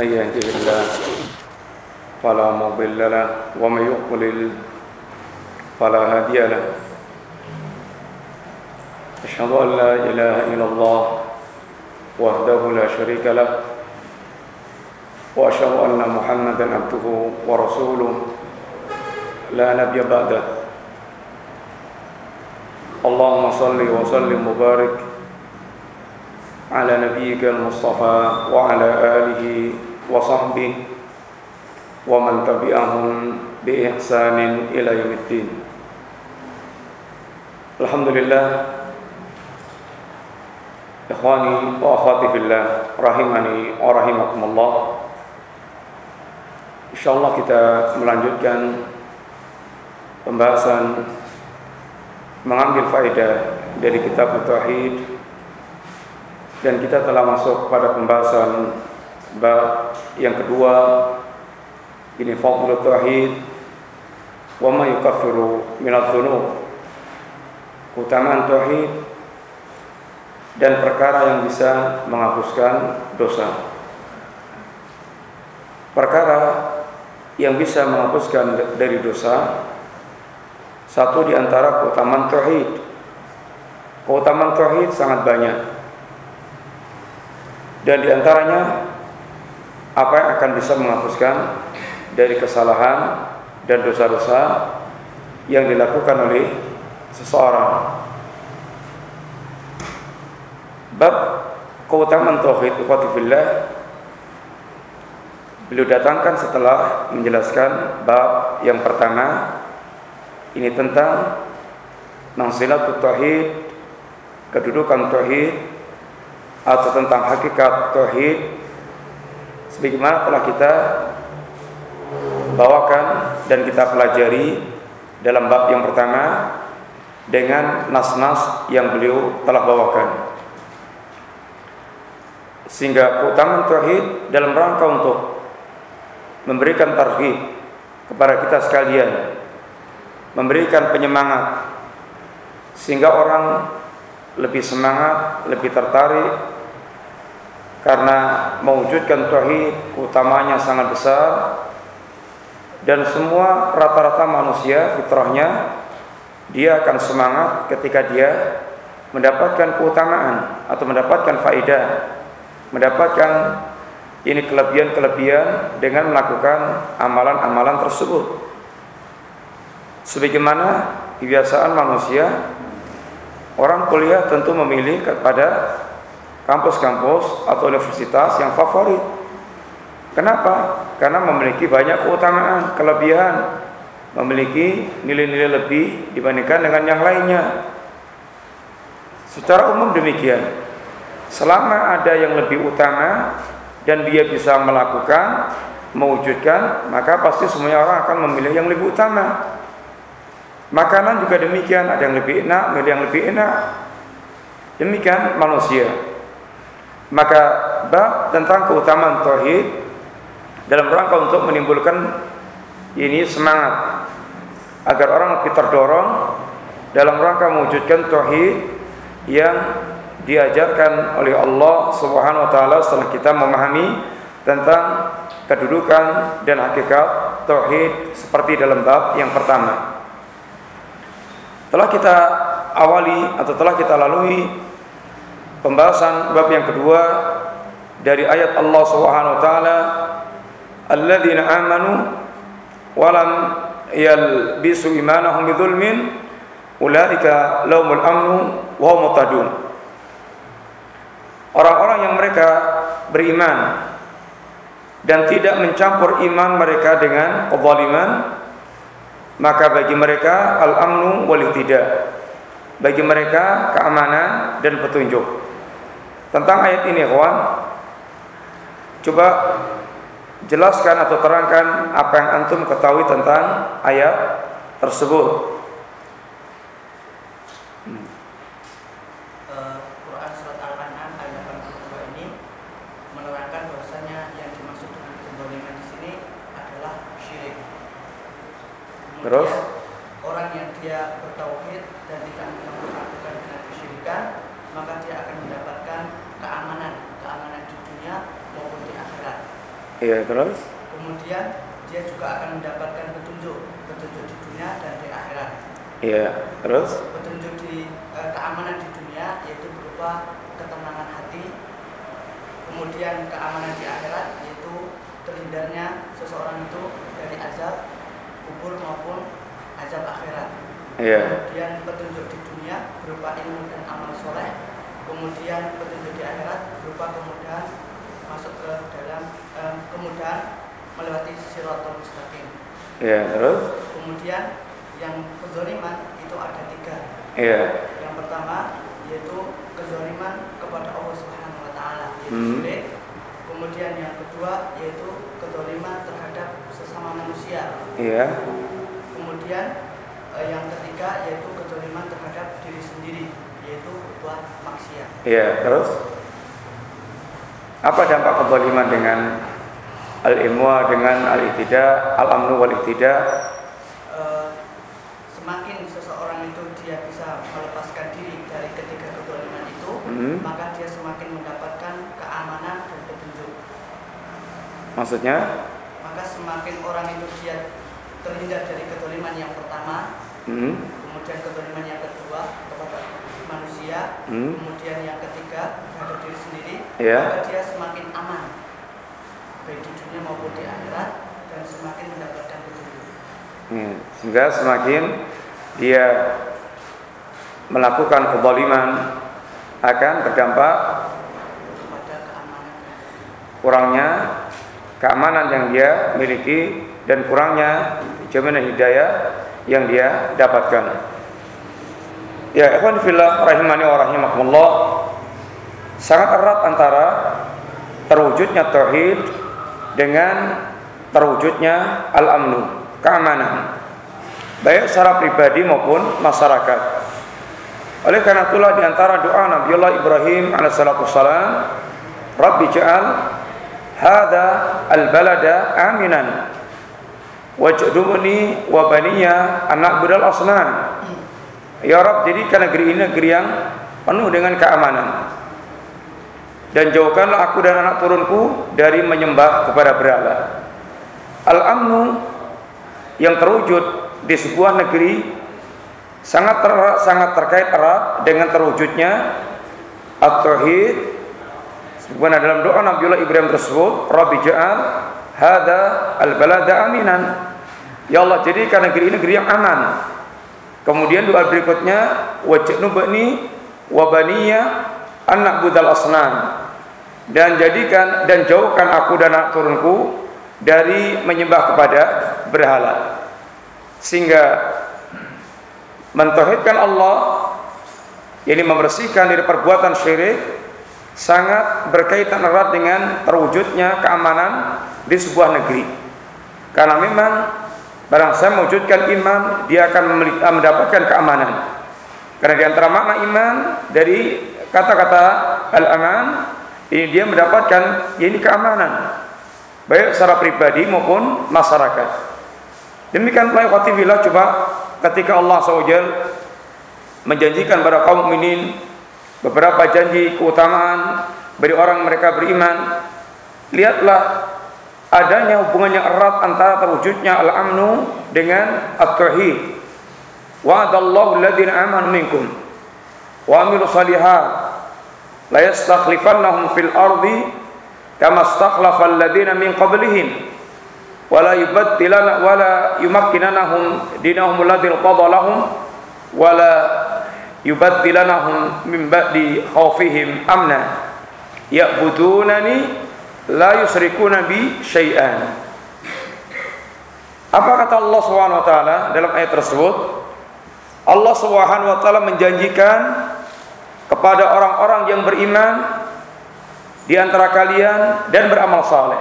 من يهده الله فلا مضل له ومن يضلل فلا هادي له. أشهد أن لا إله إلا الله وحده لا شريك له وأشهد أن محمدا عبده ورسوله. لا نبي بعده. اللهم صل وسلم وبارك على نبيك المصطفى وعلى آله وصحبه ومن تبعهم بإحسان إلى يوم الدين الحمد لله إخواني وأخواتي في الله rahimani wa rahimakumullah Insyaallah kita melanjutkan pembahasan mengambil faedah dari kitab Tauhid dan kita telah masuk pada pembahasan bab yang kedua ini fadlul tauhid. Wa ma yukaffiru min adh-dhunub keutamaan tauhid dan perkara yang bisa menghapuskan dosa. Perkara yang bisa menghapuskan dari dosa satu di antara keutamaan tauhid. Keutamaan tauhid sangat banyak. Dan di antaranya apa yang akan bisa menghapuskan dari kesalahan dan dosa-dosa yang dilakukan oleh seseorang. Bab keutamaan tauhid fillah beliau datangkan setelah menjelaskan bab yang pertama ini tentang manzilatut tauhid kedudukan tauhid atau tentang hakikat tauhid sebagaimana telah kita bawakan dan kita pelajari dalam bab yang pertama dengan nas-nas yang beliau telah bawakan. Sehingga keutamaan tauhid dalam rangka untuk memberikan tarhib kepada kita sekalian memberikan penyemangat sehingga orang lebih semangat, lebih tertarik karena mewujudkan tauhid utamanya sangat besar dan semua rata-rata manusia fitrahnya dia akan semangat ketika dia mendapatkan keutamaan atau mendapatkan faedah, mendapatkan ini kelebihan-kelebihan dengan melakukan amalan-amalan tersebut. Sebagaimana kebiasaan manusia Orang kuliah tentu memilih kepada kampus-kampus atau universitas yang favorit. Kenapa? Karena memiliki banyak keutamaan, kelebihan, memiliki nilai-nilai lebih dibandingkan dengan yang lainnya. Secara umum demikian. Selama ada yang lebih utama dan dia bisa melakukan, mewujudkan, maka pasti semuanya orang akan memilih yang lebih utama. Makanan juga demikian, ada yang lebih enak, ada yang lebih enak. Demikian manusia. Maka bab tentang keutamaan tauhid dalam rangka untuk menimbulkan ini semangat agar orang lebih terdorong dalam rangka mewujudkan tauhid yang diajarkan oleh Allah Subhanahu wa taala setelah kita memahami tentang kedudukan dan hakikat tauhid seperti dalam bab yang pertama. Telah kita awali atau telah kita lalui pembahasan bab yang kedua dari ayat Allah Subhanahu wa taala alladzina amanu wa lam yalbisu imanahum bidzulmin ulaika lahumul amnu wa hum muhtadun. Orang-orang yang mereka beriman dan tidak mencampur iman mereka dengan kezaliman maka bagi mereka al-amnu wal tidak. Bagi mereka keamanan dan petunjuk tentang ayat ini kawan coba jelaskan atau terangkan apa yang antum ketahui tentang ayat tersebut Terus? Orang yang dia bertauhid dan tidak melakukan dengan kesyirikan, maka dia akan mendapatkan keamanan, keamanan di dunia maupun di akhirat. Iya, terus? Kemudian dia juga akan mendapatkan petunjuk, petunjuk di dunia dan di akhirat. Iya, terus? Petunjuk di eh, keamanan di dunia yaitu berupa ketenangan hati. Kemudian keamanan di akhirat yaitu terhindarnya seseorang itu dari azab kubur maupun azab akhirat. Iya. Kemudian petunjuk di dunia berupa ilmu dan amal soleh. Kemudian petunjuk di akhirat berupa kemudahan masuk ke dalam eh, kemudahan melewati siratul mustaqim. Iya, terus? Kemudian yang kezaliman itu ada tiga. Iya. Yang pertama yaitu kezaliman kepada Allah Subhanahu Wa Taala Hmm. Kemudian yang kedua yaitu kezaliman terhadap sesama manusia. Iya. Kemudian eh, yang ketiga yaitu kezaliman terhadap diri sendiri yaitu berbuat maksiat. Iya, terus? Apa dampak kezaliman dengan al-imwa dengan al-ihtida, al-amnu wal ihtida? Eh, semakin seseorang itu dia bisa melepaskan diri dari ketiga kezaliman itu, Hmm. maka dia semakin mendapatkan keamanan dan petunjuk. Maksudnya? Maka semakin orang itu dia terhindar dari kezaliman yang pertama, Hmm. kemudian kezaliman yang kedua kepada manusia, Hmm. kemudian yang ketiga terhadap diri sendiri, Iya. maka dia semakin aman baik di dunia maupun di akhirat dan semakin mendapatkan petunjuk. Hmm. Sehingga semakin dia melakukan kezaliman akan berdampak kepada keamanan. kurangnya keamanan yang dia miliki dan kurangnya jaminan hidayah yang dia dapatkan. Ya, ikhwan fillah rahimani wa rahimakumullah. Sangat erat antara terwujudnya tauhid dengan terwujudnya al-amnu, keamanan. Baik secara pribadi maupun masyarakat. Oleh karena itulah di antara doa Nabiullah Ibrahim alaihissalatu wassalam, Rabbi ja'al hadza al-balada aminan waj'udni wa baniya an na'budal asnam. Ya Rabb, jadikan negeri ini negeri yang penuh dengan keamanan. Dan jauhkanlah aku dan anak turunku dari menyembah kepada berhala. Al-amnu yang terwujud di sebuah negeri sangat ter, sangat terkait erat dengan terwujudnya at-tauhid sebagaimana dalam doa Nabiullah Ibrahim tersebut Rabbi ja'al hadza al-balada aminan ya Allah jadikan negeri ini negeri yang aman kemudian doa berikutnya waj'nubni wa baniya anak budal asnam dan jadikan dan jauhkan aku dan anak turunku dari menyembah kepada berhala sehingga mentauhidkan Allah yakni membersihkan dari perbuatan syirik sangat berkaitan erat dengan terwujudnya keamanan di sebuah negeri. Karena memang barang saya mewujudkan iman, dia akan memiliki- mendapatkan keamanan. Karena di antara makna iman dari kata-kata al-aman ini dia mendapatkan ini keamanan baik secara pribadi maupun masyarakat. Demikian pula khotibillah coba ketika Allah SWT menjanjikan pada kaum mukminin beberapa janji keutamaan bagi orang mereka beriman lihatlah adanya hubungan yang erat antara terwujudnya al-amnu dengan at-tauhid. Wa'adallahu alladhina amanu minkum wa amilu salihat. La yastakhlifannahum fil ardi kama istakhlafa alladhina min qablihim. Wala yubaddilana wala yumakkinanahum dinahum alladhi qada lahum. Wala yubaddilanahum min ba'di khawfihim amna. Ya'budunani la yusrikuna bi syai'an. Apa kata Allah Subhanahu wa taala dalam ayat tersebut? Allah Subhanahu wa taala menjanjikan kepada orang-orang yang beriman di antara kalian dan beramal saleh.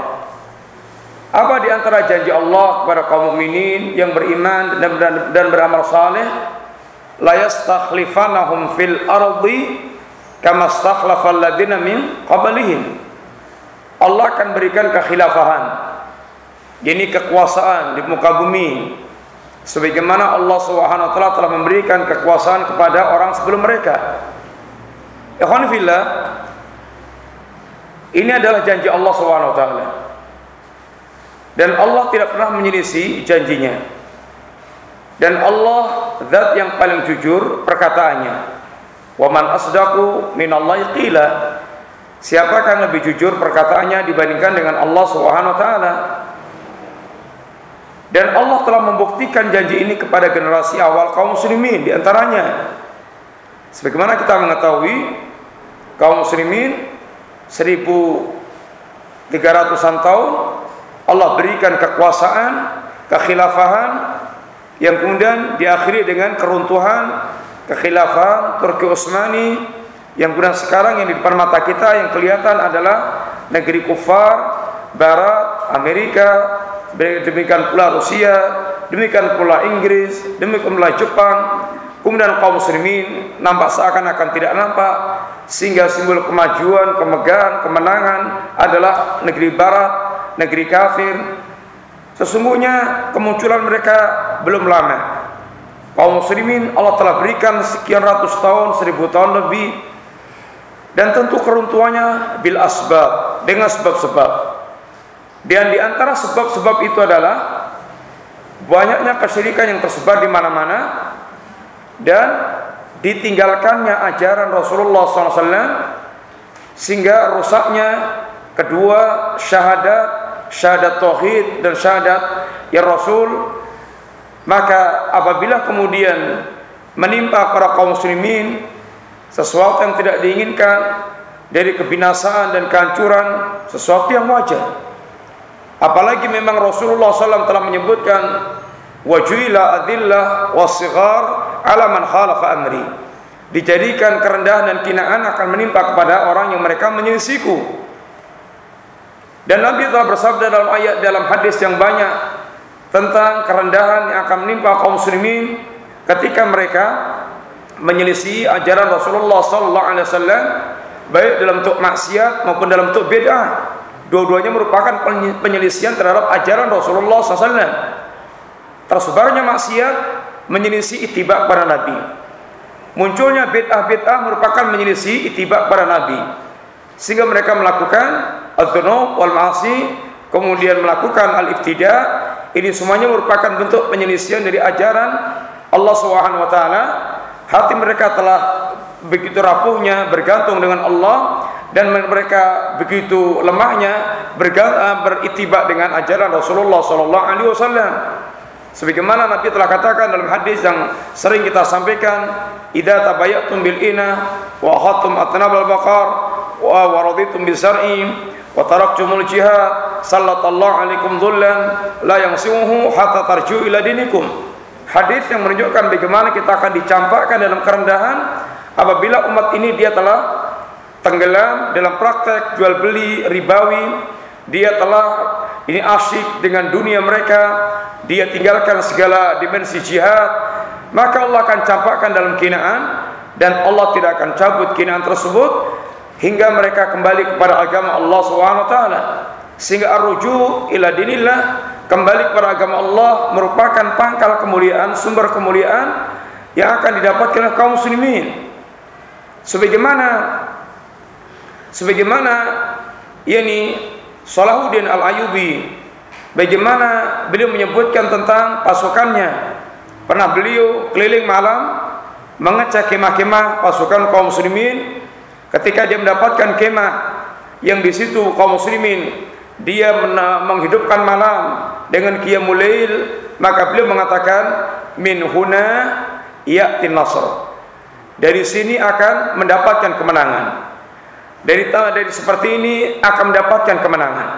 Apa di antara janji Allah kepada kaum mukminin yang beriman dan, dan, dan beramal saleh? La yastakhlifanahum fil ardi kama stakhlafa alladziina min qablihim Allah akan berikan kekhilafahan ini kekuasaan di muka bumi sebagaimana Allah taala telah memberikan kekuasaan kepada orang sebelum mereka ikhwan fillah ini adalah janji Allah taala dan Allah tidak pernah menyelisih janjinya. Dan Allah zat yang paling jujur perkataannya. Wa man asdaqu minallahi qila. Siapakah lebih jujur perkataannya dibandingkan dengan Allah Subhanahu wa taala? Dan Allah telah membuktikan janji ini kepada generasi awal kaum muslimin di antaranya. Sebagaimana kita mengetahui kaum muslimin 1300-an tahun Allah berikan kekuasaan, kekhilafahan yang kemudian diakhiri dengan keruntuhan kekhilafahan Turki Utsmani yang kemudian sekarang yang di depan mata kita yang kelihatan adalah negeri kufar Barat, Amerika, demikian pula Rusia, demikian pula Inggris, demikian pula Jepang, kemudian kaum muslimin nampak seakan-akan tidak nampak sehingga simbol kemajuan, kemegahan, kemenangan adalah negeri barat negeri kafir. Sesungguhnya kemunculan mereka belum lama. Kaum muslimin Allah telah berikan sekian ratus tahun, seribu tahun lebih. Dan tentu keruntuhannya bil asbab, dengan sebab-sebab. Dan di antara sebab-sebab itu adalah banyaknya kesyirikan yang tersebar di mana-mana dan ditinggalkannya ajaran Rasulullah SAW sehingga rusaknya kedua syahadat syahadat tauhid dan syahadat ya Rasul maka apabila kemudian menimpa para kaum muslimin sesuatu yang tidak diinginkan dari kebinasaan dan kehancuran sesuatu yang wajar. Apalagi memang Rasulullah SAW telah menyebutkan wajuila adillah wasighar ala man khalafa amri. Dijadikan kerendahan dan kinaan akan menimpa kepada orang yang mereka menyelisiku. Dan Nabi telah bersabda dalam ayat dalam hadis yang banyak tentang kerendahan yang akan menimpa kaum muslimin ketika mereka menyelisih ajaran Rasulullah sallallahu alaihi wasallam baik dalam bentuk maksiat maupun dalam bentuk bid'ah. Dua-duanya merupakan penyelisihan terhadap ajaran Rasulullah SAW. Tersebarnya maksiat menyelisih itibak para nabi. Munculnya bid'ah-bid'ah merupakan menyelisih itibak para nabi. Sehingga mereka melakukan al-dzunub wal ma'asi kemudian melakukan al-ibtida ini semuanya merupakan bentuk penyelisihan dari ajaran Allah Subhanahu wa taala hati mereka telah begitu rapuhnya bergantung dengan Allah dan mereka begitu lemahnya eh, beritibak dengan ajaran Rasulullah sallallahu alaihi wasallam. Sebagaimana Nabi telah katakan dalam hadis yang sering kita sampaikan idza tabayyatum bil ina wa khattum atnabal baqar wa waraditum bizar'i wa taraktumul jihad sallallahu alaikum dhullan la yansimuhu hatta tarju ila dinikum hadis yang menunjukkan bagaimana kita akan dicampakkan dalam kerendahan apabila umat ini dia telah tenggelam dalam praktek jual beli ribawi dia telah ini asyik dengan dunia mereka dia tinggalkan segala dimensi jihad maka Allah akan campakkan dalam kinaan dan Allah tidak akan cabut kinaan tersebut hingga mereka kembali kepada agama Allah Subhanahu wa taala. Sehingga arruju ila dinillah kembali kepada agama Allah merupakan pangkal kemuliaan sumber kemuliaan yang akan didapatkan oleh kaum muslimin. Sebagaimana sebagaimana yakni Salahuddin Al-Ayyubi bagaimana beliau menyebutkan tentang pasukannya. Pernah beliau keliling malam mengecek kemah-kemah pasukan kaum muslimin. Ketika dia mendapatkan kemah yang di situ kaum muslimin dia menghidupkan malam dengan qiyamul lail maka beliau mengatakan min huna ya'tin nasr. Dari sini akan mendapatkan kemenangan. Dari dari seperti ini akan mendapatkan kemenangan.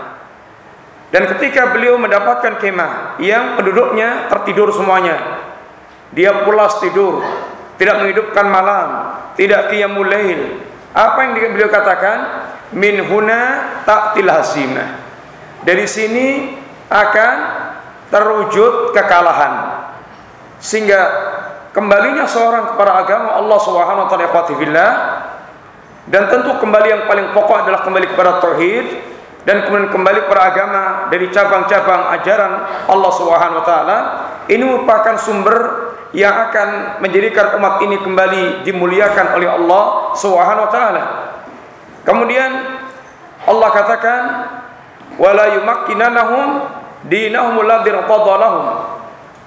Dan ketika beliau mendapatkan kemah yang penduduknya tertidur semuanya, dia pulas tidur, tidak menghidupkan malam, tidak qiyamul lail, apa yang beliau katakan? Min huna ta'til hasimah. Dari sini akan terwujud kekalahan. Sehingga kembalinya seorang kepada agama Allah Subhanahu wa taala dan tentu kembali yang paling pokok adalah kembali kepada tauhid dan kemudian kembali kepada agama dari cabang-cabang ajaran Allah Subhanahu wa taala ini merupakan sumber yang akan menjadikan umat ini kembali dimuliakan oleh Allah Subhanahu wa taala. Kemudian Allah katakan wala yumakkinanahum dinahum alladhi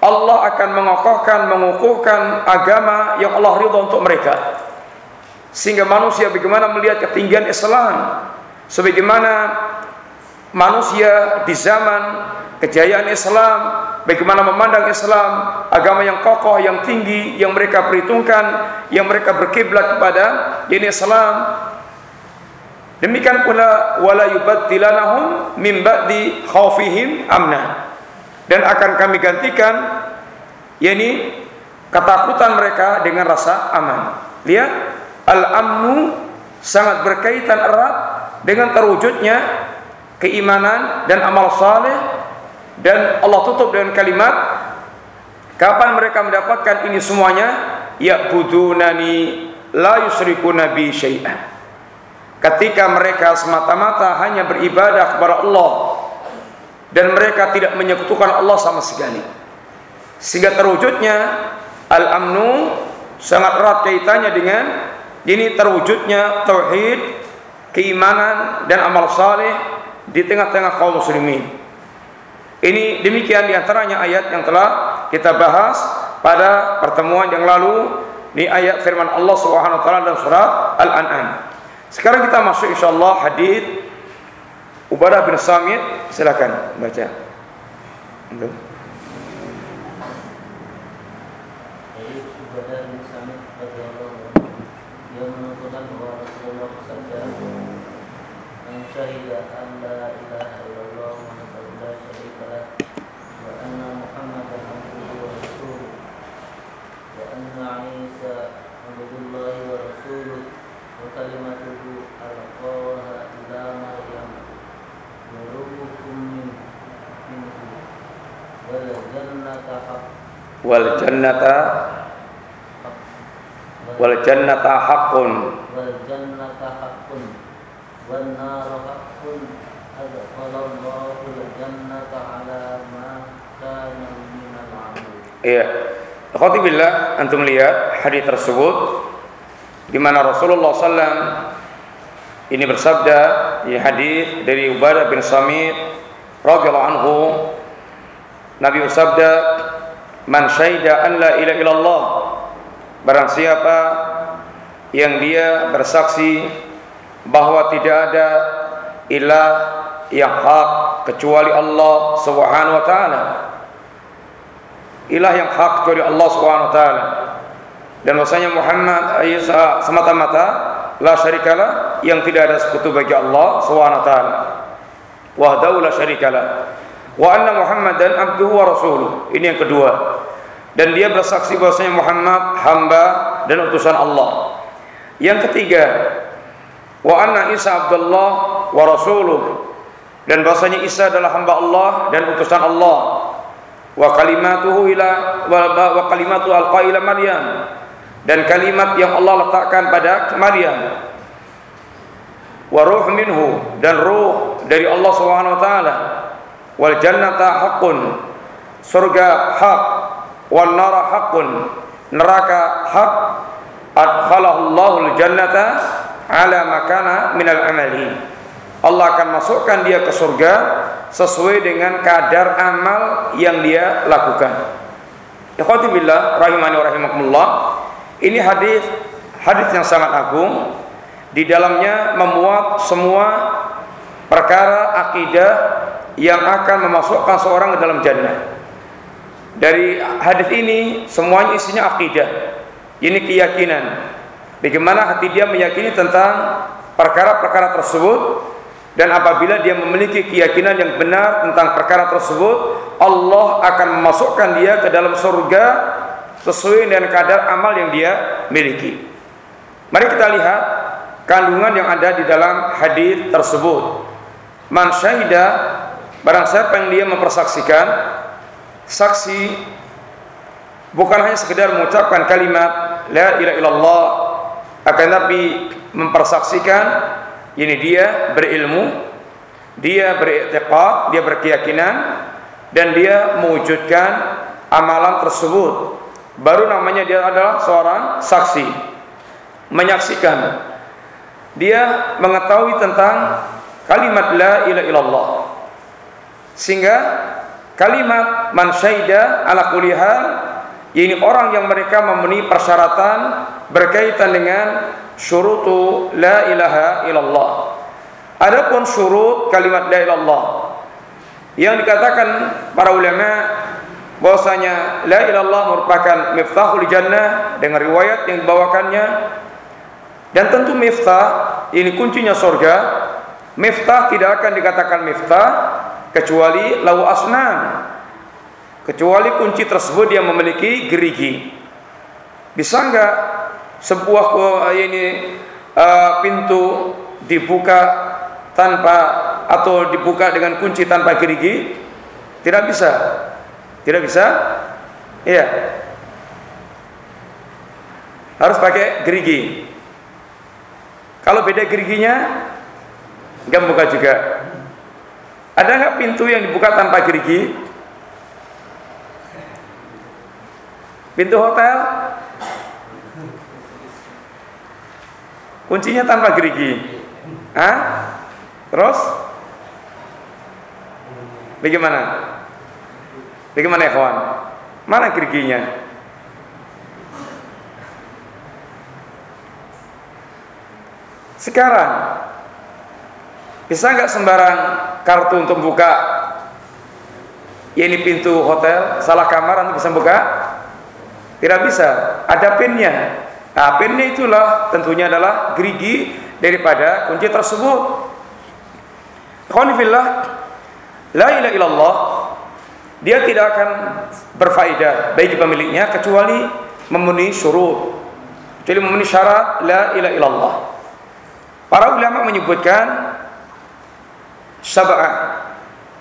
Allah akan mengokohkan, mengukuhkan agama yang Allah ridha untuk mereka. Sehingga manusia bagaimana melihat ketinggian Islam, sebagaimana manusia di zaman kejayaan Islam, bagaimana memandang Islam, agama yang kokoh, yang tinggi, yang mereka perhitungkan, yang mereka berkiblat kepada ini Islam. Demikian pula wala yubaddilanahum min ba'di khaufihim amna. Dan akan kami gantikan yakni ketakutan mereka dengan rasa aman. Lihat al-amnu sangat berkaitan erat dengan terwujudnya keimanan dan amal saleh dan Allah tutup dengan kalimat kapan mereka mendapatkan ini semuanya? Ya budunani la yusyrikuna bi syai'an ketika mereka semata-mata hanya beribadah kepada Allah dan mereka tidak menyekutukan Allah sama sekali. Sehingga terwujudnya al-amnu sangat erat kaitannya dengan ini terwujudnya tauhid, keimanan dan amal saleh di tengah-tengah kaum muslimin. Ini demikian di antaranya ayat yang telah kita bahas pada pertemuan yang lalu di ayat firman Allah Subhanahu wa taala dalam surat Al-An'am. Sekarang kita masuk insyaallah hadis Ubadah bin Samit. Silakan baca. Wal jannata wal jannata haqqun. Wal jannata haqqun. Wan nar haqqun. Adkhalallahu al jannata ala ma min al amal iya. Akhwati billah antum lihat hadis tersebut di mana Rasulullah SAW ini bersabda di hadis dari Ubadah bin Samit radhiyallahu anhu Nabi bersabda Man syaida an la ilaha illallah Barang siapa yang dia bersaksi bahwa tidak ada ilah yang hak kecuali Allah Subhanahu wa taala. Ilah yang hak kecuali Allah Subhanahu wa taala. Dan bahwasanya Muhammad Isa semata-mata la syarikalah yang tidak ada sekutu bagi Allah Subhanahu wa taala. Wahdahu la syarikalah wa anna Muhammadan abduhu wa rasuluh. Ini yang kedua. Dan dia bersaksi bahwasanya Muhammad hamba dan utusan Allah. Yang ketiga, wa anna Isa Abdullah wa rasuluh. Dan bahwasanya Isa adalah hamba Allah dan utusan Allah. Wa kalimatuhu ila wa kalimatu alqa ila Maryam. Dan kalimat yang Allah letakkan pada Maryam. Wa minhu dan ruh dari Allah Subhanahu wa taala wal jannata haqqun surga hak wal nara haqqun neraka hak adkhalahu Allahul jannata ala makana minal amali Allah akan masukkan dia ke surga sesuai dengan kadar amal yang dia lakukan. Ikhwati billah rahimani wa rahimakumullah. Ini hadis hadis yang sangat agung. Di dalamnya memuat semua perkara akidah yang akan memasukkan seorang ke dalam jannah. Dari hadis ini semuanya isinya akidah. Ini keyakinan. Bagaimana hati dia meyakini tentang perkara-perkara tersebut dan apabila dia memiliki keyakinan yang benar tentang perkara tersebut, Allah akan memasukkan dia ke dalam surga sesuai dengan kadar amal yang dia miliki. Mari kita lihat kandungan yang ada di dalam hadis tersebut. Man syahida Barang siapa yang dia mempersaksikan saksi bukan hanya sekedar mengucapkan kalimat la ilaha illallah akan tapi mempersaksikan ini dia berilmu, dia beriktiqad, dia berkeyakinan dan dia mewujudkan amalan tersebut. Baru namanya dia adalah seorang saksi. Menyaksikan. Dia mengetahui tentang kalimat la ilaha illallah. Sehingga kalimat man syaida ala kulihal ini orang yang mereka memenuhi persyaratan berkaitan dengan syurutu la ilaha illallah. Adapun syurut kalimat la ilallah yang dikatakan para ulama bahwasanya la ilallah merupakan miftahul jannah dengan riwayat yang dibawakannya dan tentu miftah ini kuncinya surga miftah tidak akan dikatakan miftah kecuali lau asnan kecuali kunci tersebut dia memiliki gerigi bisa enggak sebuah ini uh, pintu dibuka tanpa atau dibuka dengan kunci tanpa gerigi? Tidak bisa. Tidak bisa? Iya. Harus pakai gerigi. Kalau beda geriginya, enggak buka juga. Ada nggak pintu yang dibuka tanpa gerigi? Pintu hotel? Kuncinya tanpa gerigi. Hah? Terus bagaimana? Bagaimana ya kawan? Mana geriginya? Sekarang bisa nggak sembarang kartu untuk buka? Ya ini pintu hotel salah kamar untuk bisa buka? Tidak bisa. Ada pinnya. Nah pinnya itulah tentunya adalah gerigi daripada kunci tersebut. Khonifillah La ilaha illallah Dia tidak akan berfaedah Bagi pemiliknya kecuali Memenuhi syurut. Kecuali memenuhi syarat La ilaha illallah. Para ulama menyebutkan Sab'ah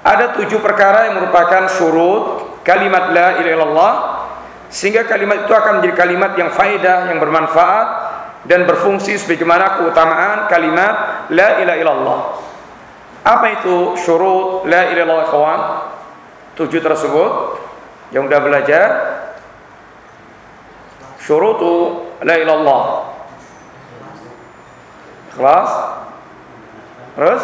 Ada tujuh perkara yang merupakan syurut Kalimat La ilaha illallah Sehingga kalimat itu akan menjadi kalimat yang faedah Yang bermanfaat Dan berfungsi sebagaimana keutamaan kalimat La ilaha illallah. Apa itu syurut la ilaha illallah kawan? Tujuh tersebut yang sudah belajar syurutu la ilallah. Ikhlas. Terus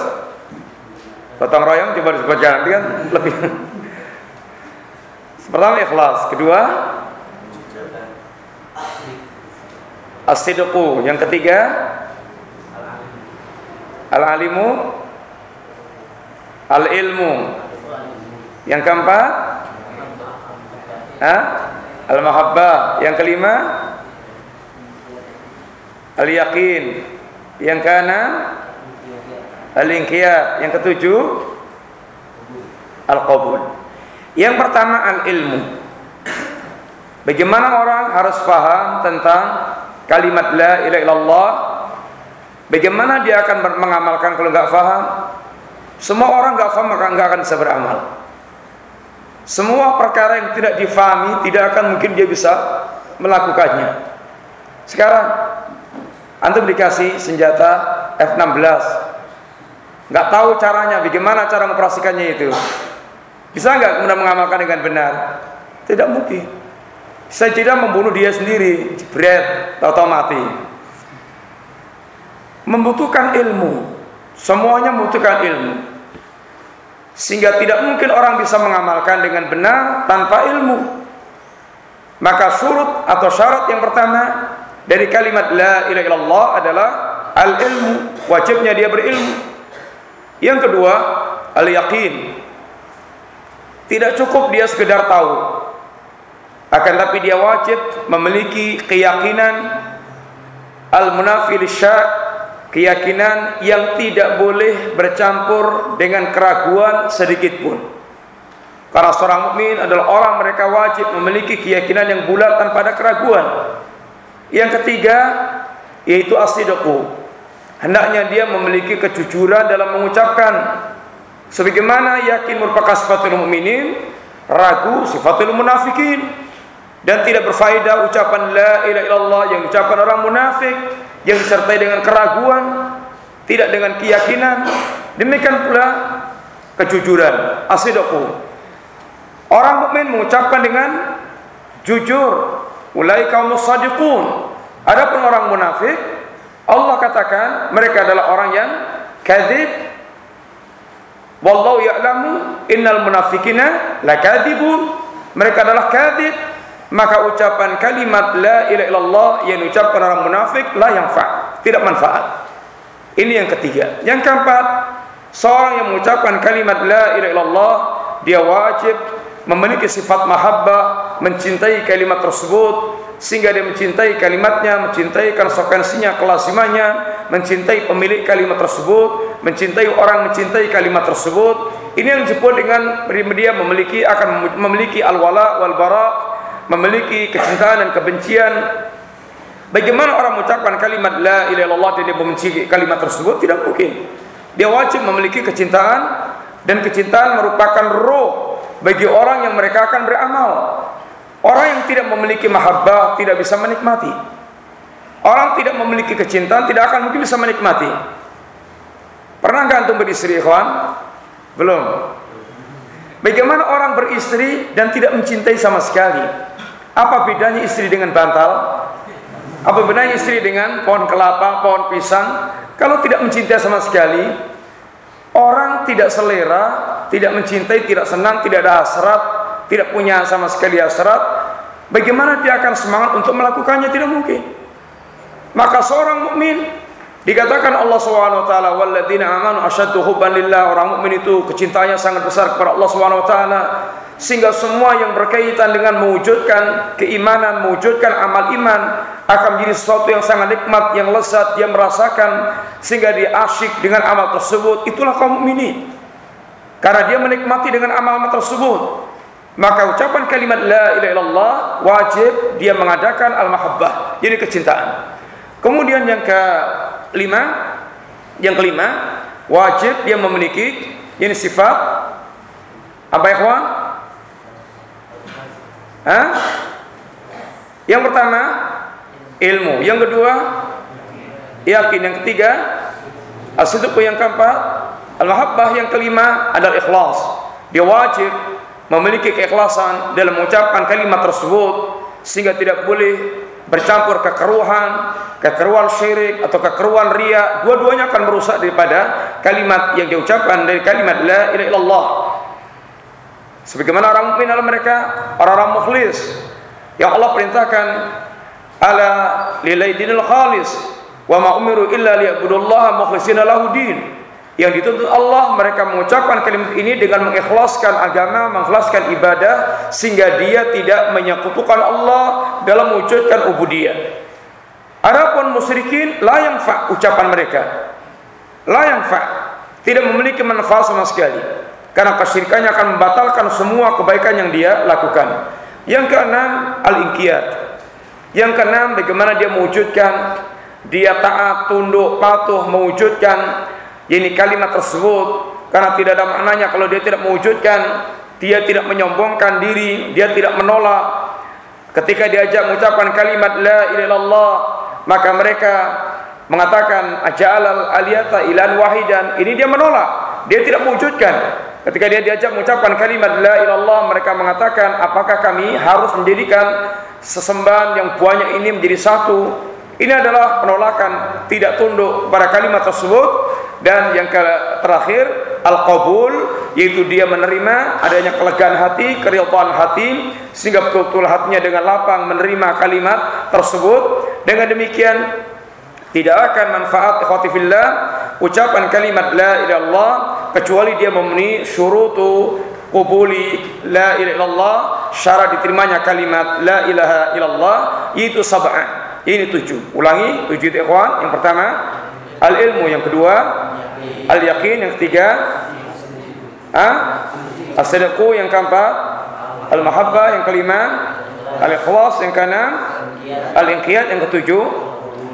Totong royong coba disebutkan nanti kan? Lebih. Pertama ikhlas, kedua as-sidqu, yang ketiga al-alimu al ilmu yang keempat? Al mahabbah yang kelima? Al yakin yang keenam? Al inqiyad yang ketujuh? Al qabul yang pertama al ilmu bagaimana orang harus paham tentang kalimat la ilaha illallah? Bagaimana dia akan mengamalkan kalau nggak paham semua orang nggak paham maka nggak akan bisa beramal. Semua perkara yang tidak difahami tidak akan mungkin dia bisa melakukannya. Sekarang antum dikasih senjata F16, nggak tahu caranya, bagaimana cara mengoperasikannya itu. Bisa nggak kemudian mengamalkan dengan benar? Tidak mungkin. Saya tidak membunuh dia sendiri, jebret, atau mati. Membutuhkan ilmu. Semuanya membutuhkan ilmu. Sehingga tidak mungkin orang bisa mengamalkan dengan benar tanpa ilmu. Maka surut atau syarat yang pertama dari kalimat la ilaha illallah adalah al-ilmu, wajibnya dia berilmu. Yang kedua, al-yaqin. Tidak cukup dia sekedar tahu. Akan tapi dia wajib memiliki keyakinan al-munafi syak keyakinan yang tidak boleh bercampur dengan keraguan sedikit pun. Karena seorang mukmin adalah orang mereka wajib memiliki keyakinan yang bulat tanpa ada keraguan. Yang ketiga yaitu asidqu. Hendaknya dia memiliki kejujuran dalam mengucapkan sebagaimana yakin merupakan sifatul mukminin, ragu sifatul munafikin dan tidak berfaedah ucapan la ilaha illallah yang ucapan orang munafik yang disertai dengan keraguan, tidak dengan keyakinan. Demikian pula kejujuran, asidaku. Orang mukmin mengucapkan dengan jujur, ulai kaum sadiqun. Adapun orang munafik, Allah katakan mereka adalah orang yang kadzib Wallahu ya'lamu innal munafiqina lakadzibun. Mereka adalah kadzib. Maka ucapan kalimat la ilaha illallah yang diucapkan orang munafik la yang fa, tidak manfaat. Ini yang ketiga. Yang keempat, seorang yang mengucapkan kalimat la ilaha illallah dia wajib memiliki sifat mahabbah, mencintai kalimat tersebut sehingga dia mencintai kalimatnya, mencintai konsekuensinya, kelasimannya, mencintai pemilik kalimat tersebut, mencintai orang mencintai kalimat tersebut. Ini yang disebut dengan dia memiliki akan memiliki al-wala wal bara, memiliki kecintaan dan kebencian. Bagaimana orang mengucapkan kalimat la ilaha illallah dan dia membenci kalimat tersebut? Tidak mungkin. Dia wajib memiliki kecintaan dan kecintaan merupakan roh bagi orang yang mereka akan beramal. Orang yang tidak memiliki mahabbah tidak bisa menikmati. Orang tidak memiliki kecintaan tidak akan mungkin bisa menikmati. Pernah nggak antum beristri, ikhwan? Belum. Bagaimana orang beristri dan tidak mencintai sama sekali? Apa bedanya istri dengan bantal? Apa bedanya istri dengan pohon kelapa, pohon pisang? Kalau tidak mencintai sama sekali, orang tidak selera, tidak mencintai, tidak senang, tidak ada hasrat, tidak punya sama sekali hasrat, bagaimana dia akan semangat untuk melakukannya? Tidak mungkin. Maka seorang mukmin dikatakan Allah Subhanahu wa taala walladzina amanu asyaddu hubban lillah orang mukmin itu kecintaannya sangat besar kepada Allah Subhanahu wa taala sehingga semua yang berkaitan dengan mewujudkan keimanan, mewujudkan amal iman akan menjadi sesuatu yang sangat nikmat, yang lezat, dia merasakan sehingga dia asyik dengan amal tersebut. Itulah kaum mukminin. Karena dia menikmati dengan amal-amal tersebut. Maka ucapan kalimat la ilaha illallah wajib dia mengadakan al-mahabbah, jadi kecintaan. Kemudian yang kelima, yang kelima, wajib dia memiliki ini sifat apa ya kawan? Hah? Yang pertama ilmu, yang kedua yakin, yang ketiga as-sidq yang keempat al-mahabbah yang kelima adalah ikhlas. Dia wajib memiliki keikhlasan dalam mengucapkan kalimat tersebut sehingga tidak boleh bercampur kekeruhan, kekeruhan syirik atau kekeruhan ria, dua-duanya akan merusak daripada kalimat yang diucapkan dari kalimat la ilaha illallah. Sebagaimana orang mukmin adalah mereka orang-orang mukhlis yang Allah perintahkan ala lilaidinil khalis wa ma umiru illa liya'budullaha mukhlishina lahu din yang dituntut Allah mereka mengucapkan kalimat ini dengan mengikhlaskan agama, mengikhlaskan ibadah sehingga dia tidak menyekutukan Allah dalam mewujudkan ubudiyah. Adapun musyrikin la yang fa ucapan mereka. La yang fa tidak memiliki manfaat sama sekali karena kesyirikannya akan membatalkan semua kebaikan yang dia lakukan. Yang keenam al-inqiyat. Yang keenam bagaimana dia mewujudkan dia taat, tunduk, patuh mewujudkan ini kalimat tersebut karena tidak ada maknanya kalau dia tidak mewujudkan, dia tidak menyombongkan diri, dia tidak menolak. Ketika diajak mengucapkan kalimat la ilaha illallah, maka mereka mengatakan aja'al aliyata ilan wahidan. Ini dia menolak, dia tidak mewujudkan. Ketika dia diajak mengucapkan kalimat la ilallah, mereka mengatakan, apakah kami harus menjadikan sesembahan yang banyak ini menjadi satu? Ini adalah penolakan tidak tunduk pada kalimat tersebut dan yang terakhir al-qabul yaitu dia menerima adanya kelegaan hati, keridhaan hati sehingga betul-betul hatinya dengan lapang menerima kalimat tersebut. Dengan demikian tidak akan manfaat ikhwati fillah ucapan kalimat la ilaha illallah kecuali dia memenuhi syurutu qubuli la ilaha illallah syarat diterimanya kalimat la ilaha illallah yaitu sab'ah. Ini tujuh. Ulangi tujuh ikhwan. Yang pertama al ilmu yang kedua al yakin yang ketiga ah as yang keempat al mahabbah yang kelima al ikhlas yang keenam al inqiyad yang ketujuh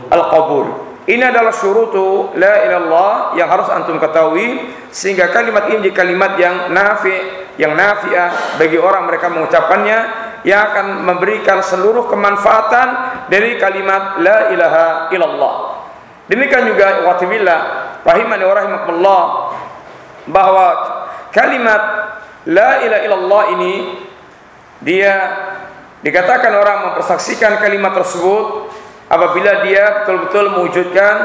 al qabul ini adalah syurutu la ilallah yang harus antum ketahui sehingga kalimat ini kalimat yang nafi yang nafiah bagi orang mereka mengucapkannya yang akan memberikan seluruh kemanfaatan dari kalimat la ilaha illallah. Demikian juga watibillah rahimani wa bahwa kalimat la ilaha illallah ini dia dikatakan orang mempersaksikan kalimat tersebut apabila dia betul-betul mewujudkan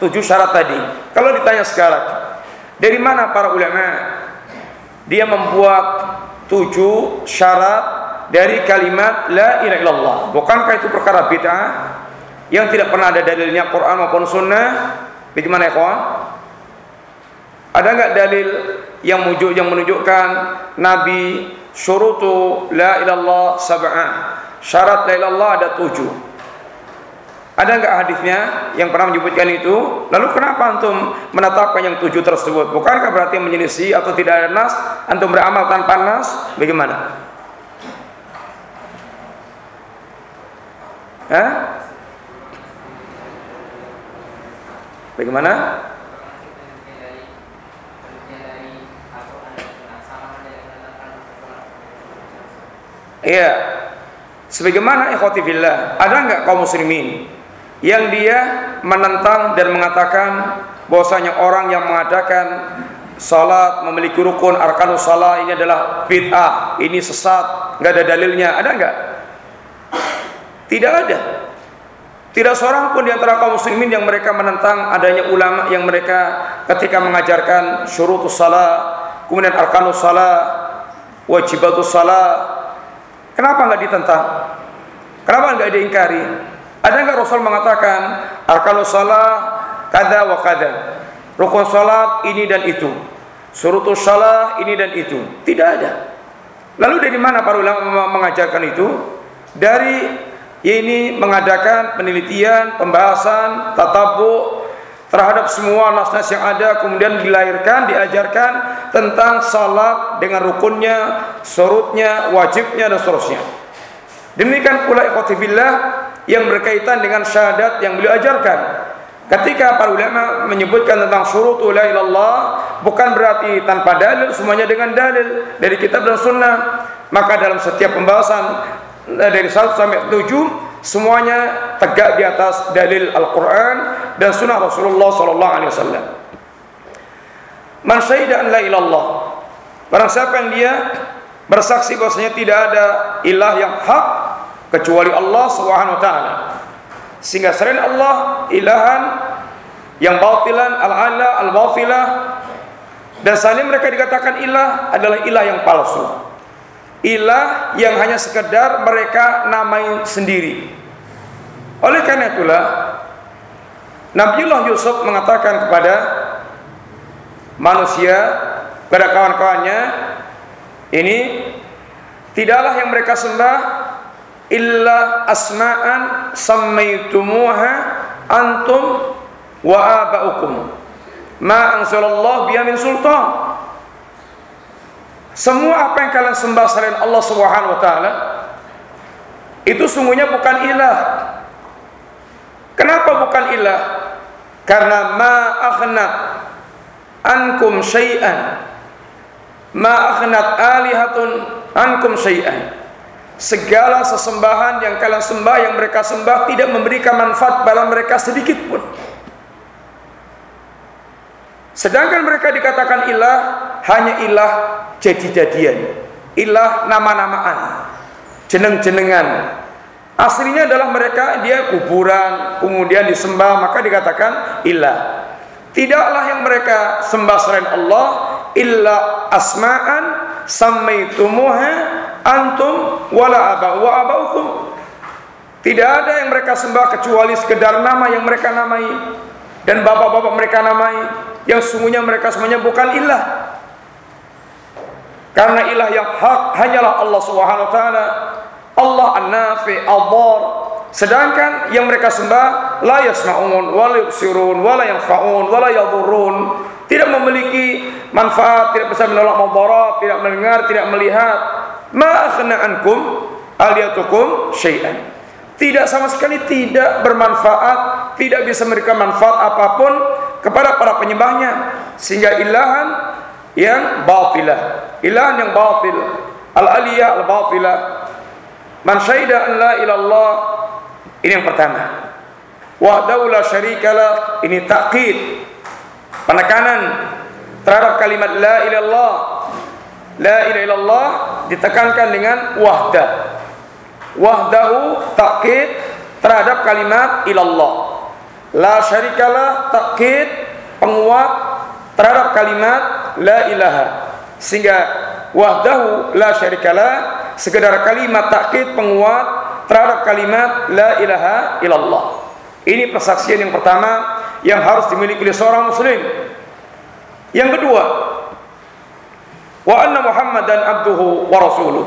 tujuh syarat tadi. Kalau ditanya sekarang, dari mana para ulama dia membuat tujuh syarat dari kalimat la ilaha illallah. Bukankah itu perkara bid'ah yang tidak pernah ada dalilnya Quran maupun sunnah? Bagaimana ya kawan? Ada enggak dalil yang menunjuk yang menunjukkan Nabi syurutu la ilallah sab'ah. Syarat la ilallah ada tujuh. Ada enggak hadisnya yang pernah menyebutkan itu? Lalu kenapa antum menetapkan yang tujuh tersebut? Bukankah berarti menyelisih atau tidak ada nas? Antum beramal tanpa nas? Bagaimana? Hah? Bagaimana? Iya. Sebagaimana ikhwati fillah, ada enggak kaum muslimin yang dia menentang dan mengatakan bahwasanya orang yang mengadakan salat memiliki rukun arkanus salat ini adalah bid'ah, ini sesat, enggak ada dalilnya. Ada enggak? Tidak ada. Tidak seorang pun di antara kaum muslimin yang mereka menentang adanya ulama yang mereka ketika mengajarkan syurutus salat, kemudian arkanus salat, wajibatus salat. Kenapa enggak ditentang? Kenapa enggak diingkari? Ada enggak Rasul mengatakan arkanus salat kada wa kada. Rukun salat ini dan itu. Surutus salat ini dan itu. Tidak ada. Lalu dari mana para ulama mengajarkan itu? Dari ini mengadakan penelitian, pembahasan, tatabu terhadap semua nas-nas yang ada kemudian dilahirkan, diajarkan tentang salat dengan rukunnya, surutnya, wajibnya dan seterusnya. Demikian pula ikhwatifillah yang berkaitan dengan syahadat yang beliau ajarkan. Ketika para ulama menyebutkan tentang syurut la ilallah bukan berarti tanpa dalil semuanya dengan dalil dari kitab dan sunnah. Maka dalam setiap pembahasan Nah, dari 1 sampai 7 semuanya tegak di atas dalil Al-Qur'an dan sunnah Rasulullah sallallahu alaihi wasallam. Man syahida an la ilallah. Barang siapa yang dia bersaksi bahwasanya tidak ada ilah yang hak kecuali Allah Subhanahu wa taala. Sehingga selain Allah ilahan yang batilan al-ala al-batilah dan saling mereka dikatakan ilah adalah ilah yang palsu ilah yang hanya sekedar mereka namai sendiri. Oleh karena itulah Nabiullah Yusuf mengatakan kepada manusia pada kawan-kawannya ini tidaklah yang mereka sembah illa asma'an sammaitumuha antum wa aba'ukum ma anzalallahu biha min sultan semua apa yang kalian sembah selain Allah Subhanahu wa taala itu sungguhnya bukan ilah. Kenapa bukan ilah? Karena ma aghnat ankum syai'an. Ma aghnat alihatun ankum syai'an. Segala sesembahan yang kalian sembah yang mereka sembah tidak memberikan manfaat pada mereka sedikit pun. Sedangkan mereka dikatakan ilah hanya ilah jadi-jadian, ilah nama-namaan, jeneng-jenengan. Aslinya adalah mereka dia kuburan, kemudian disembah, maka dikatakan ilah. Tidaklah yang mereka sembah selain Allah illa asma'an sammaitumuha antum wala aba wa abaukum. Tidak ada yang mereka sembah kecuali sekedar nama yang mereka namai dan bapak-bapak mereka namai yang sungguhnya mereka semuanya bukan ilah. Karena ilah yang hak hanyalah Allah Subhanahu wa taala. Allah An-Nafi, Al-Dhar. Sedangkan yang mereka sembah la yasma'un wa la yubsirun wa la yanfa'un wa la. Tidak memiliki manfaat, tidak bisa menolak mudarat, tidak mendengar, tidak melihat. Ma akhna ankum aliyatukum syai'an. Tidak sama sekali tidak bermanfaat, tidak bisa memberikan manfaat apa pun kepada para penyembahnya. Sehingga ilahan yang batilah. Ilahan yang batil. Al-aliyah al-batilah. Man syahida an la ilallah. Ini yang pertama. Wahdahu la syarikalah ini takkid penekanan terhadap kalimat la ilallah la ilaha illallah ditekankan dengan wahdah wahdahu takkid terhadap kalimat ilallah la syarikalah takkid penguat terhadap kalimat la ilaha. Sehingga wahdahu la syarikalah sekedar kalimat takkid penguat terhadap kalimat la ilaha illallah. Ini persaksian yang pertama yang harus dimiliki oleh seorang muslim. Yang kedua, wa anna Muhammadan abduhu wa rasuluh.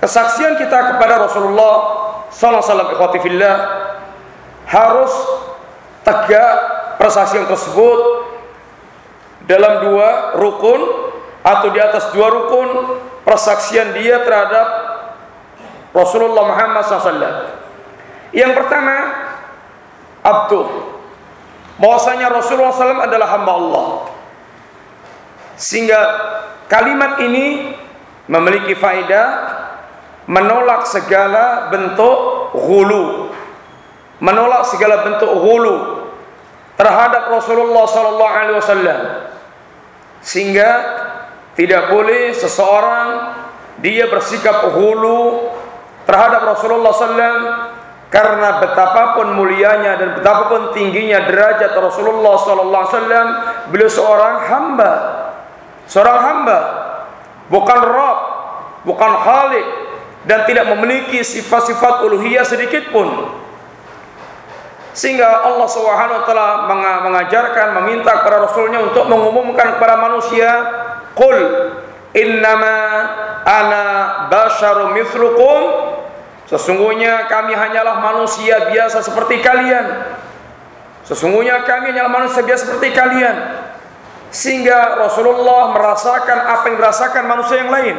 Kesaksian kita kepada Rasulullah sallallahu alaihi wasallam harus tegak persaksian tersebut dalam dua rukun atau di atas dua rukun persaksian dia terhadap Rasulullah Muhammad SAW. Yang pertama, abduh. Bahwasanya Rasulullah SAW adalah hamba Allah. Sehingga kalimat ini memiliki faedah menolak segala bentuk hulu. Menolak segala bentuk hulu terhadap Rasulullah sallallahu alaihi wasallam. Sehingga tidak boleh seseorang dia bersikap hulu terhadap Rasulullah sallallahu karena betapapun mulianya dan betapapun tingginya derajat Rasulullah wasallam beliau seorang hamba seorang hamba bukan Rabb bukan Khalik dan tidak memiliki sifat-sifat uluhiyah sedikit pun. Sehingga Allah Subhanahu wa taala mengajarkan meminta kepada rasulnya untuk mengumumkan kepada manusia qul innama ana basyarum mithlukum. Sesungguhnya kami hanyalah manusia biasa seperti kalian. Sesungguhnya kami hanyalah manusia biasa seperti kalian sehingga Rasulullah merasakan apa yang dirasakan manusia yang lain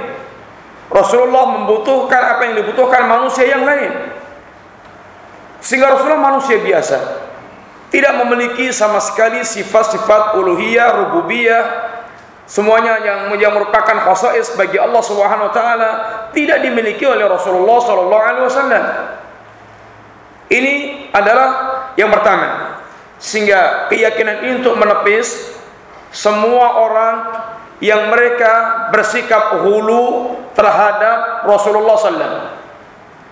Rasulullah membutuhkan apa yang dibutuhkan manusia yang lain sehingga Rasulullah manusia biasa. Tidak memiliki sama sekali sifat-sifat uluhiyah, rububiyah, semuanya yang yang merupakan khasais bagi Allah Subhanahu wa taala tidak dimiliki oleh Rasulullah sallallahu alaihi wasallam. Ini adalah yang pertama. Sehingga keyakinan ini untuk menepis semua orang yang mereka bersikap hulu terhadap Rasulullah SAW.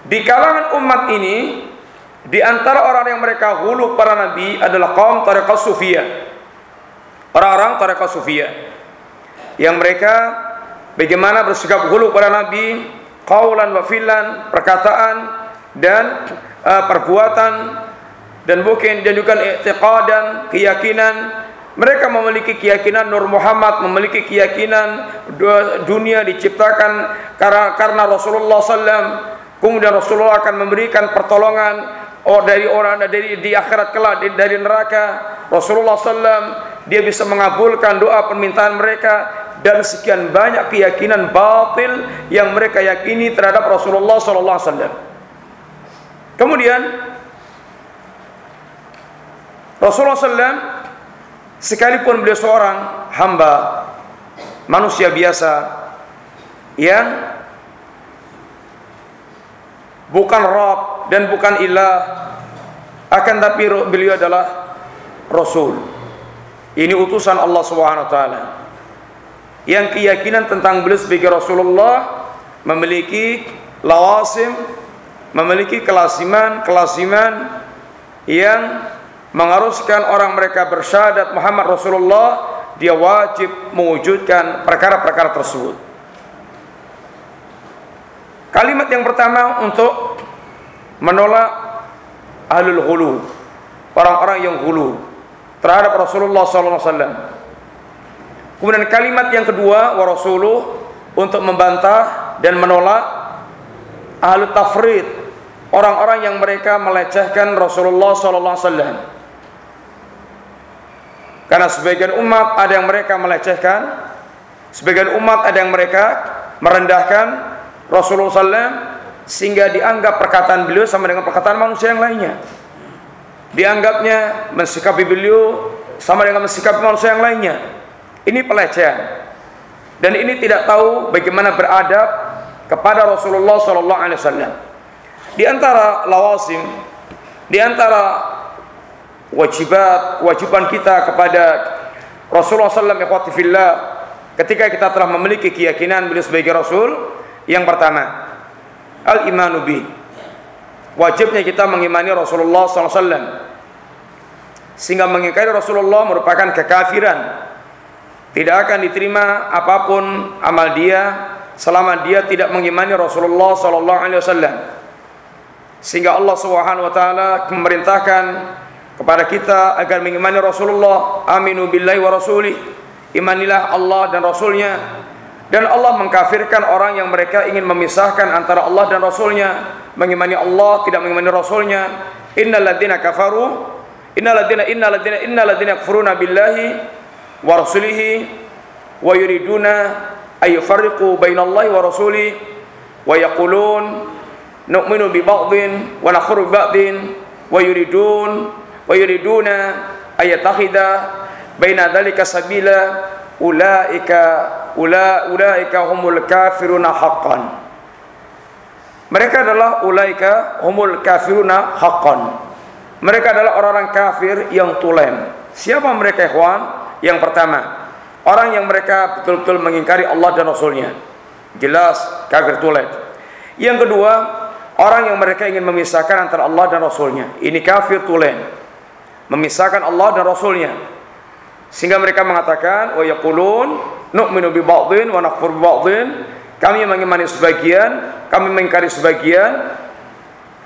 Di kalangan umat ini di antara orang yang mereka hulu para nabi adalah kaum tarekat sufia. Orang-orang tarekat sufia. Yang mereka bagaimana bersikap hulu para nabi, qaulan wa filan, perkataan dan uh, perbuatan dan bukan dan juga i'tiqadan, keyakinan mereka memiliki keyakinan Nur Muhammad memiliki keyakinan dunia diciptakan karena karena Rasulullah SAW kemudian Rasulullah akan memberikan pertolongan oh dari orang dari di akhirat kelak dari neraka Rasulullah SAW dia bisa mengabulkan doa permintaan mereka dan sekian banyak keyakinan batil yang mereka yakini terhadap Rasulullah SAW. Kemudian Rasulullah SAW sekalipun beliau seorang hamba manusia biasa yang bukan Rob dan bukan ilah akan tapi beliau adalah Rasul. Ini utusan Allah Subhanahu wa taala. Yang keyakinan tentang beliau sebagai Rasulullah memiliki lawasim memiliki kelasiman-kelasiman yang mengharuskan orang mereka bersyahadat Muhammad Rasulullah dia wajib mewujudkan perkara-perkara tersebut Kalimat yang pertama untuk menolak ahlul hulu, orang-orang yang hulu terhadap Rasulullah SAW. Kemudian kalimat yang kedua wa rasuluh untuk membantah dan menolak ahlu tafrid, orang-orang yang mereka melecehkan Rasulullah SAW. Karena sebagian umat ada yang mereka melecehkan, sebagian umat ada yang mereka merendahkan, Rasulullah SAW sehingga dianggap perkataan beliau sama dengan perkataan manusia yang lainnya. Dianggapnya mensikapi beliau sama dengan mensikapi manusia yang lainnya. Ini pelecehan. Dan ini tidak tahu bagaimana beradab kepada Rasulullah SAW. Di antara lawasim, di antara wajibat, kewajiban kita kepada Rasulullah SAW ketika kita telah memiliki keyakinan beliau sebagai Rasul, yang pertama, al-imanu bi. Wajibnya kita mengimani Rasulullah SAW. Sehingga mengingkari Rasulullah merupakan kekafiran. tidak akan diterima apa pun amal dia selama dia tidak mengimani Rasulullah sallallahu alaihi wasallam. Sehingga Allah Subhanahu wa taala memerintahkan kepada kita agar mengimani Rasulullah, aminu billahi wa rasulih. Imanilah Allah dan Rasulnya. Dan Allah mengkafirkan orang yang mereka ingin memisahkan antara Allah dan Rasulnya. Mengimani Allah tidak mengimani Rasulnya. Innal ladzina kafaru innal ladzina innal ladzina innal ladzina yakfuruna billahi wa rasulihi wa yuriduna ay yufarriqu bainallahi wa rasulihi wa yaqulun nu'minu bi ba'dhin wa nakfuru bi ba'dhin wa yuridun wa yuriduna ay yattakhidha baina dzalika sabila ulaika ula ulaika humul kafiruna haqqan mereka adalah ulaika humul kafiruna haqqan mereka adalah orang-orang kafir yang tulen siapa mereka ikhwan? Yang pertama Orang yang mereka betul-betul mengingkari Allah dan Rasulnya. Jelas kafir tulen Yang kedua Orang yang mereka ingin memisahkan antara Allah dan Rasulnya. Ini kafir tulen Memisahkan Allah dan Rasulnya Sehingga mereka mengatakan Wa yakulun Nu'minu bi ba'dhin wa nakfur bi ba'dhin Kami mengimani sebagian Kami mengingkari sebagian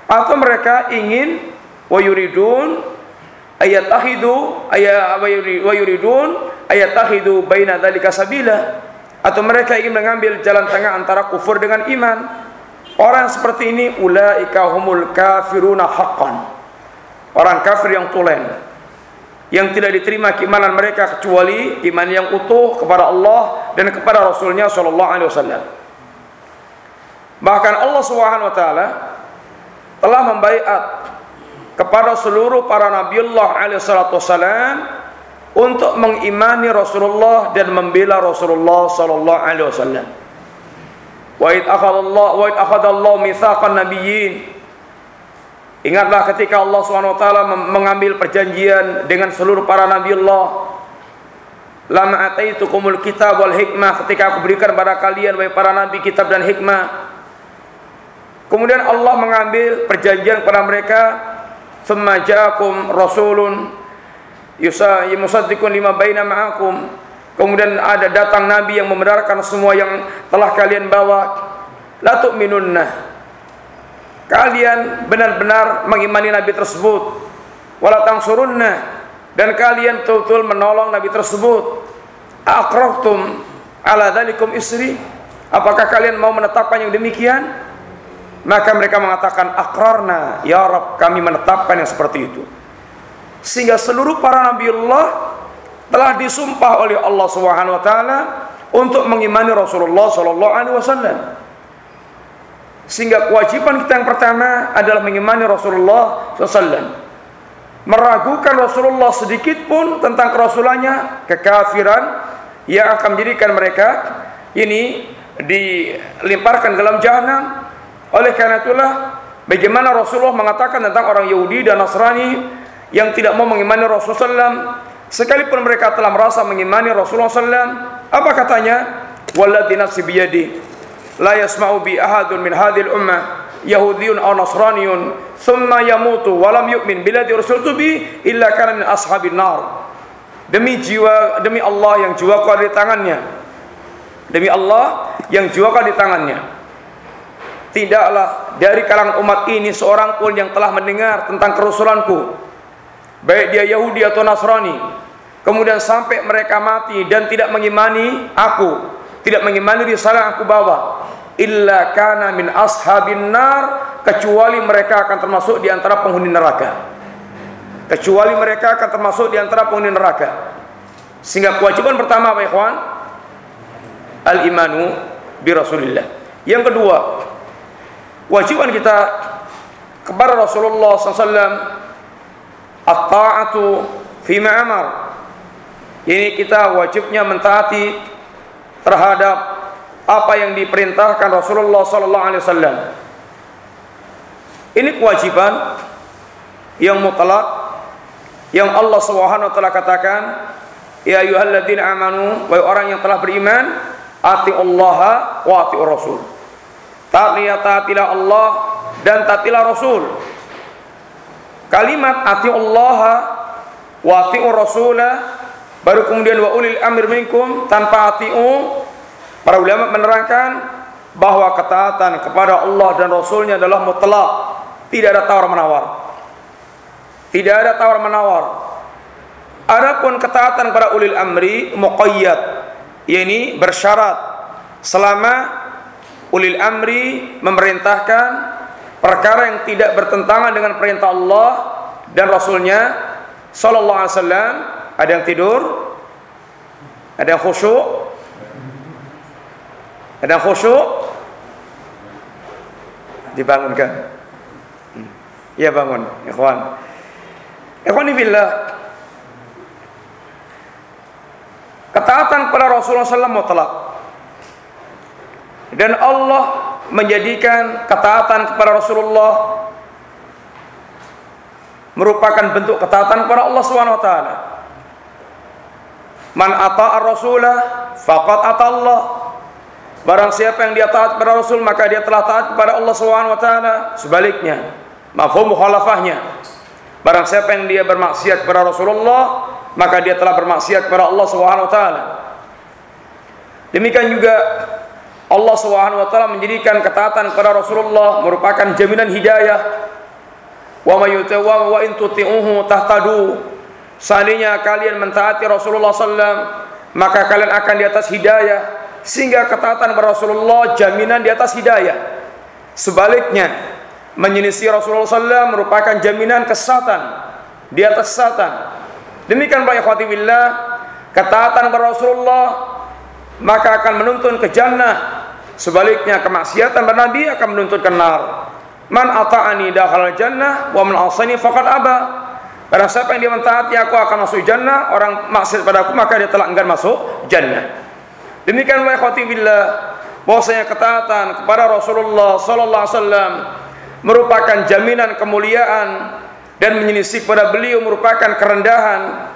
Atau mereka ingin Wa yuridun Ayat ahidu Ayat wa yuridun ayatahidu baina dzalika sabila atau mereka ingin mengambil jalan tengah antara kufur dengan iman. Orang seperti ini ulaika humul kafiruna haqqan. Orang kafir yang tulen yang tidak diterima keimanan mereka kecuali iman yang utuh kepada Allah dan kepada Rasulnya Shallallahu Alaihi Wasallam. Bahkan Allah Subhanahu Wa Taala telah membaiat kepada seluruh para nabiullah alaihi wasallam untuk mengimani Rasulullah dan membela Rasulullah sallallahu alaihi wasallam. Wa id akhadallah wa id akhadallahu mitsaqan nabiyyin. Ingatlah ketika Allah taala mengambil perjanjian dengan seluruh para nabi Allah. Lama ataitukumul kitab wal hikmah. Ketika aku berikan pada kalian wahai para nabi kitab dan hikmah. Kemudian Allah mengambil perjanjian kepada mereka, "Tsumma ja'akum rasulun yusa musaddiqun lima baina ma'akum. Kemudian ada datang nabi yang membenarkan semua yang telah kalian bawa. La tu'minunna kalian benar-benar mengimani nabi tersebut. Wala tansurunna. Dan kalian betul-betul menolong nabi tersebut. Aqrartum ala dzalikum isri. Apakah kalian mau menetapkan yang demikian? Maka mereka mengatakan akrarna ya Rab kami menetapkan yang seperti itu. Sehingga seluruh para nabi Allah telah disumpah oleh Allah Subhanahu wa taala untuk mengimani Rasulullah sallallahu alaihi wasallam. Sehingga kewajiban kita yang pertama adalah mengimani Rasulullah sallallahu Meragukan Rasulullah sedikit pun tentang kerasulannya kekafiran yang akan menjadikan mereka ini dilimparkan dalam jahanam. Oleh karena itulah bagaimana Rasulullah mengatakan tentang orang Yahudi dan Nasrani yang tidak mau mengimani Rasulullah SAW sekalipun mereka telah merasa mengimani Rasulullah SAW apa katanya? Walladzi nafsi yasma'u bi ahadun min hadhil ummah yahudiyun aw nasraniyun thumma yamutu wa lam yu'min billadzi ursiltu bi illa kana min ashabin nar demi jiwa demi Allah yang jiwaku ada di tangannya. demi Allah yang jiwaku ada di tangannya. Tidaklah dari kalangan umat ini seorang pun yang telah mendengar tentang kerusulanku baik dia Yahudi atau Nasrani. Kemudian sampai mereka mati dan tidak mengimani aku. Tidak mengimani risalah yang aku bawa illa kana min ashabin nar kecuali mereka akan termasuk di antara penghuni neraka. Kecuali mereka akan termasuk di antara penghuni neraka. Sehingga kewajiban pertama Pak Ikhwan? Al imanu bi Rasulillah. Yang kedua kewajiban kita kepada Rasulullah SAW at-ta'atu fi ma'amar. Ini kita wajibnya mentaati terhadap apa yang diperintahkan Rasulullah sallallahu alaihi wasallam ini kewajiban yang mutlak yang Allah Subhanahu wa taala katakan ya ayyuhalladzina amanu wahai orang yang telah beriman ati Allah wa ati Rasul taatilah Allah dan taatilah Rasul Kalimat ati Allah wa ati Rasulah Baru kemudian wa ulil amir minkum tanpa ati'u. Para ulama menerangkan bahwa ketaatan kepada Allah dan Rasulnya adalah mutlak. Tidak ada tawar menawar. Tidak ada tawar menawar. Adapun ketaatan kepada ulil amri muqayyad, yakni bersyarat selama ulil amri memerintahkan perkara yang tidak bertentangan dengan perintah Allah dan Rasulnya Sallallahu Alaihi Wasallam ada yang tidur ada yang khusyuk ada yang khusyuk? Dibangunkan. Ya bangun ikhwan. Ikhwan billah ketaatan kepada Rasulullah SAW mutlak. Dan Allah menjadikan ketaatan kepada Rasulullah merupakan bentuk ketaatan kepada Allah taala. Man ata'a rasulah faqad ata Allah. Barang siapa yang dia taat kepada Rasul maka dia telah taat kepada Allah Subhanahu wa taala. Sebaliknya, mafhum mukhalafahnya. Barang siapa yang dia bermaksiat kepada Rasulullah maka dia telah bermaksiat kepada Allah Subhanahu wa taala. Demikian juga Allah Subhanahu wa taala menjadikan ketaatan kepada Rasulullah merupakan jaminan hidayah Wa may wa in tuti'uhu tahtadu. Seandainya kalian mentaati Rasulullah sallam, maka kalian akan di atas hidayah sehingga ketaatan Rasulullah jaminan di atas hidayah. Sebaliknya, menyelisih Rasulullah sallam merupakan jaminan kesesatan di atas kesesatan. Demikian Pak ikhwati billah, ketaatan kepada Rasulullah maka akan menuntun ke jannah. Sebaliknya kemaksiatan kepada Nabi akan menuntun ke nar. Man ata'ani dakhala jannah wa man asani faqad aba. Barang siapa yang dia mentaati aku akan masuk jannah, orang maksiat pada aku maka dia telah enggan masuk jannah. Demikian wa ikhwati billah bahwasanya ketaatan kepada Rasulullah sallallahu alaihi wasallam merupakan jaminan kemuliaan dan menyelisih kepada beliau merupakan kerendahan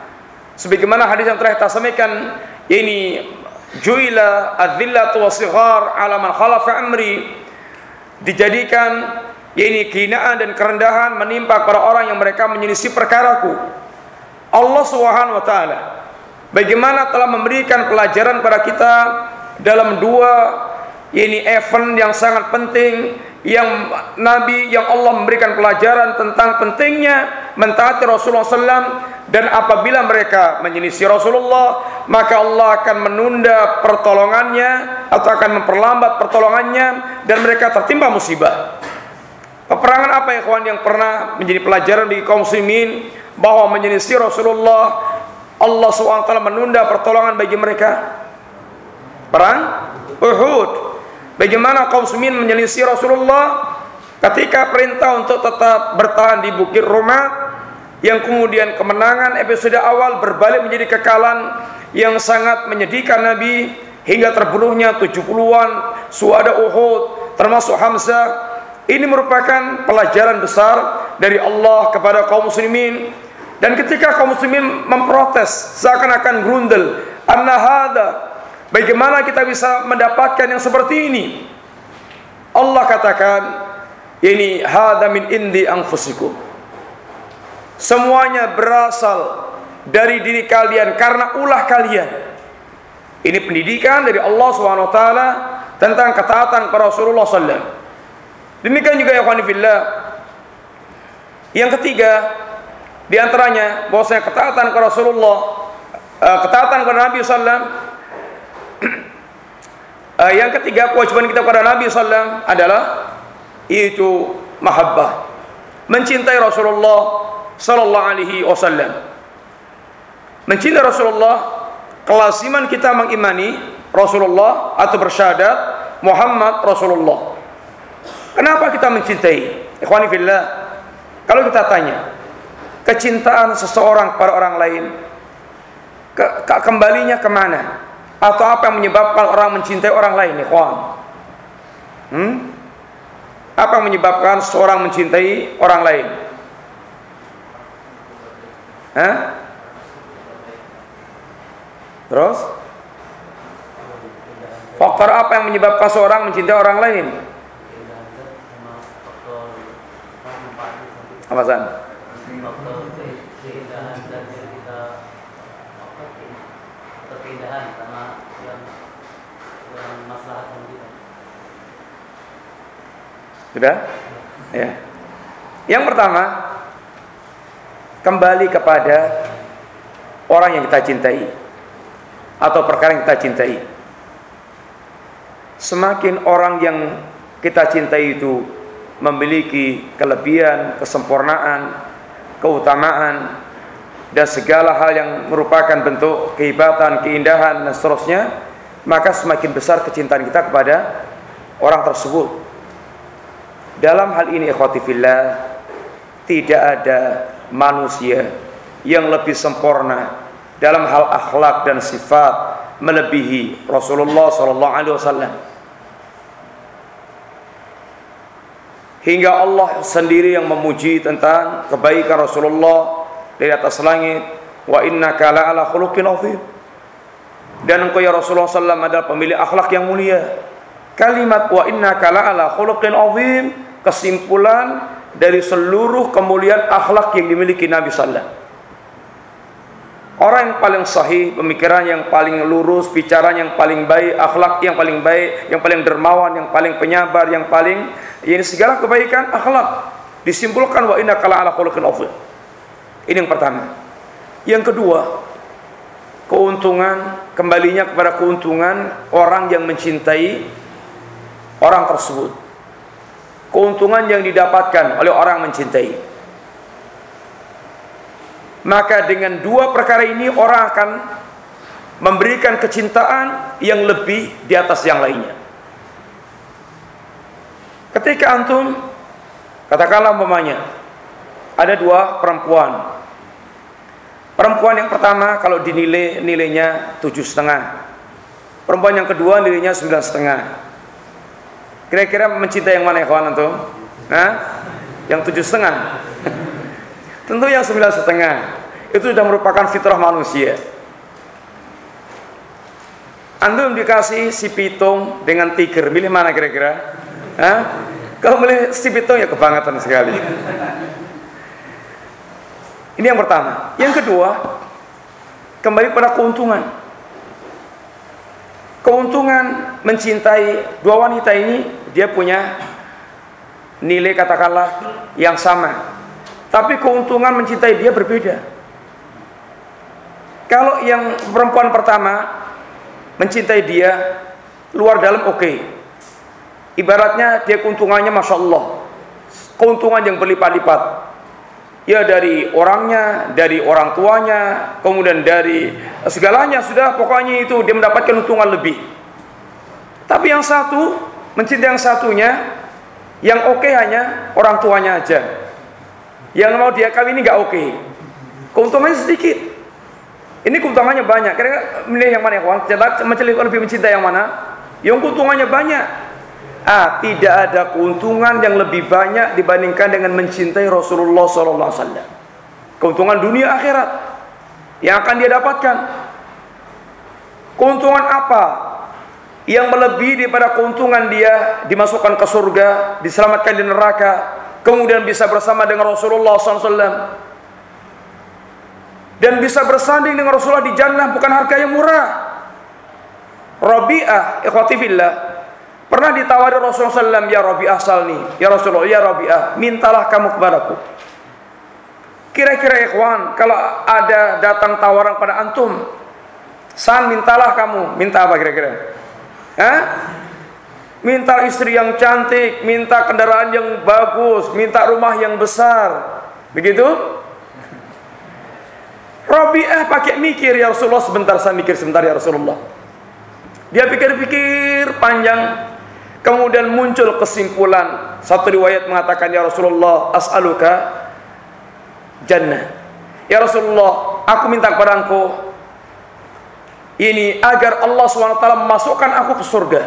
sebagaimana hadis yang telah kita sampaikan ini juila adzillatu wasighar ala man khalafa amri dijadikan yakni kehinaan dan kerendahan menimpa para orang yang mereka menyelisih perkaraku. Allah Subhanahu wa taala bagaimana telah memberikan pelajaran kepada kita dalam dua yakni event yang sangat penting yang Nabi yang Allah memberikan pelajaran tentang pentingnya mentaati Rasulullah SAW dan apabila mereka menyelisih Rasulullah maka Allah akan menunda pertolongannya atau akan memperlambat pertolongannya dan mereka tertimpa musibah. Peperangan apa ya kawan yang pernah menjadi pelajaran bagi kaum muslimin bahwa menyelisih Rasulullah Allah SWT menunda pertolongan bagi mereka? Perang Uhud. Bagaimana kaum muslimin menyelisih Rasulullah ketika perintah untuk tetap bertahan di Bukit Roma yang kemudian kemenangan episode awal berbalik menjadi kekalahan yang sangat menyedihkan Nabi hingga terbunuhnya 70-an suada Uhud termasuk Hamzah ini merupakan pelajaran besar dari Allah kepada kaum muslimin dan ketika kaum muslimin memprotes seakan-akan grundel, anna hada bagaimana kita bisa mendapatkan yang seperti ini? Allah katakan, ini hada min indi anfusikum. Semuanya berasal dari diri kalian karena ulah kalian. Ini pendidikan dari Allah SWT tentang ketaatan kepada Rasulullah SAW. Demikian juga ya fillah. Yang ketiga di antaranya bahwasanya ketaatan kepada Rasulullah, uh, ketaatan kepada Nabi sallam uh, yang ketiga kewajiban kita kepada Nabi sallam adalah itu mahabbah. Mencintai Rasulullah sallallahu alaihi wasallam. Mencintai Rasulullah kelasiman kita mengimani Rasulullah atau bersyahadat Muhammad Rasulullah. Kenapa kita mencintai? Ikhwani fillah. Kalau kita tanya, kecintaan seseorang pada orang lain ke, ke kembalinya ke mana? Atau apa yang menyebabkan orang mencintai orang lain, ikhwan? Hmm? Apa yang menyebabkan seorang mencintai orang lain? Hah? Terus? Faktor apa yang menyebabkan seorang mencintai orang lain? Apa Ya, keindahan dan yang kita apa keindahan sama yang yang masalah kita. Sudah? Ya. Yang pertama kembali kepada orang yang kita cintai atau perkara yang kita cintai. Semakin orang yang kita cintai itu memiliki kelebihan, kesempurnaan, keutamaan dan segala hal yang merupakan bentuk kehebatan, keindahan dan seterusnya, maka semakin besar kecintaan kita kepada orang tersebut. Dalam hal ini ikhwati fillah tidak ada manusia yang lebih sempurna dalam hal akhlak dan sifat melebihi Rasulullah sallallahu alaihi wasallam. Hingga Allah sendiri yang memuji tentang kebaikan Rasulullah dari atas langit, wa innaka la'ala khuluqin azim. Dan engkau ya Rasulullah sallallahu adalah pemilik akhlak yang mulia. Kalimat wa innaka la'ala khuluqin azim kesimpulan dari seluruh kemuliaan akhlak yang dimiliki Nabi sallallahu Orang yang paling sahih, pemikiran yang paling lurus, bicara yang paling baik, akhlak yang paling baik, yang paling dermawan, yang paling penyabar, yang paling ini segala kebaikan akhlak disimpulkan wa inna kala ala khuluqin. Ini yang pertama. Yang kedua, keuntungan kembalinya kepada keuntungan orang yang mencintai orang tersebut keuntungan yang didapatkan oleh orang mencintai. Maka dengan dua perkara ini orang akan memberikan kecintaan yang lebih di atas yang lainnya. Ketika antum katakanlah umpamanya ada dua perempuan. Perempuan yang pertama kalau dinilai nilainya tujuh setengah. Perempuan yang kedua nilainya sembilan setengah Kira-kira mencintai yang mana ya kawan antum? Nah, yang tujuh setengah. Tentu yang sembilan setengah. Itu sudah merupakan fitrah manusia. Antum dikasih si pitung dengan tiger, milih mana kira-kira? Hah? Kalau milih si pitung ya kebangetan sekali. Ini yang pertama. Yang kedua, kembali pada keuntungan keuntungan mencintai dua wanita ini dia punya nilai katakanlah yang sama tapi keuntungan mencintai dia berbeda kalau yang perempuan pertama mencintai dia luar dalam oke okay. ibaratnya dia keuntungannya masya Allah keuntungan yang berlipat-lipat ya dari orangnya, dari orang tuanya, kemudian dari segalanya sudah pokoknya itu dia mendapatkan untungan lebih. Tapi yang satu mencintai yang satunya, yang oke okay hanya orang tuanya aja. Yang mau dia kawin ini nggak oke. Okay. Keuntungannya sedikit. Ini keuntungannya banyak. Kira-kira milih yang mana ya kawan? lebih mencintai yang mana? Yang keuntungannya banyak. Ah, tidak ada keuntungan yang lebih banyak dibandingkan dengan mencintai Rasulullah SAW. Keuntungan dunia akhirat yang akan dia dapatkan. Keuntungan apa yang melebihi daripada keuntungan dia dimasukkan ke surga, diselamatkan di neraka, kemudian bisa bersama dengan Rasulullah SAW dan bisa bersanding dengan Rasulullah di jannah bukan harga yang murah. Rabi'ah ikhwati fillah Pernah ditawari Rasulullah SAW, Ya Rabi'ah salni, Ya Rasulullah, Ya Rabi'ah, mintalah kamu kepadaku. Kira-kira ikhwan, kalau ada datang tawaran pada antum, San mintalah kamu, minta apa kira-kira? Hah? Minta istri yang cantik, minta kendaraan yang bagus, minta rumah yang besar. Begitu? Rabi'ah pakai mikir ya Rasulullah sebentar saya mikir sebentar ya Rasulullah. Dia pikir-pikir panjang Kemudian muncul kesimpulan satu riwayat mengatakan ya Rasulullah as'aluka jannah. Ya Rasulullah, aku minta kepada engkau ini agar Allah SWT memasukkan aku ke surga.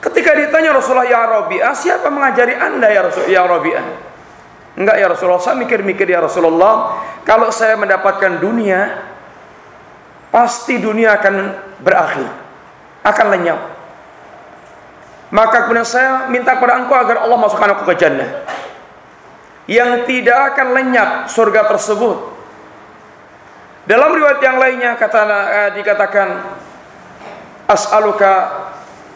Ketika ditanya Rasulullah ya Rabi'ah, siapa mengajari anda ya Rasul ya Rabi'ah? Enggak ya Rasulullah, saya mikir-mikir ya Rasulullah, kalau saya mendapatkan dunia, pasti dunia akan berakhir, akan lenyap. Maka kemudian saya minta kepada engkau agar Allah masukkan aku ke jannah. Yang tidak akan lenyap surga tersebut. Dalam riwayat yang lainnya kata uh, dikatakan as'aluka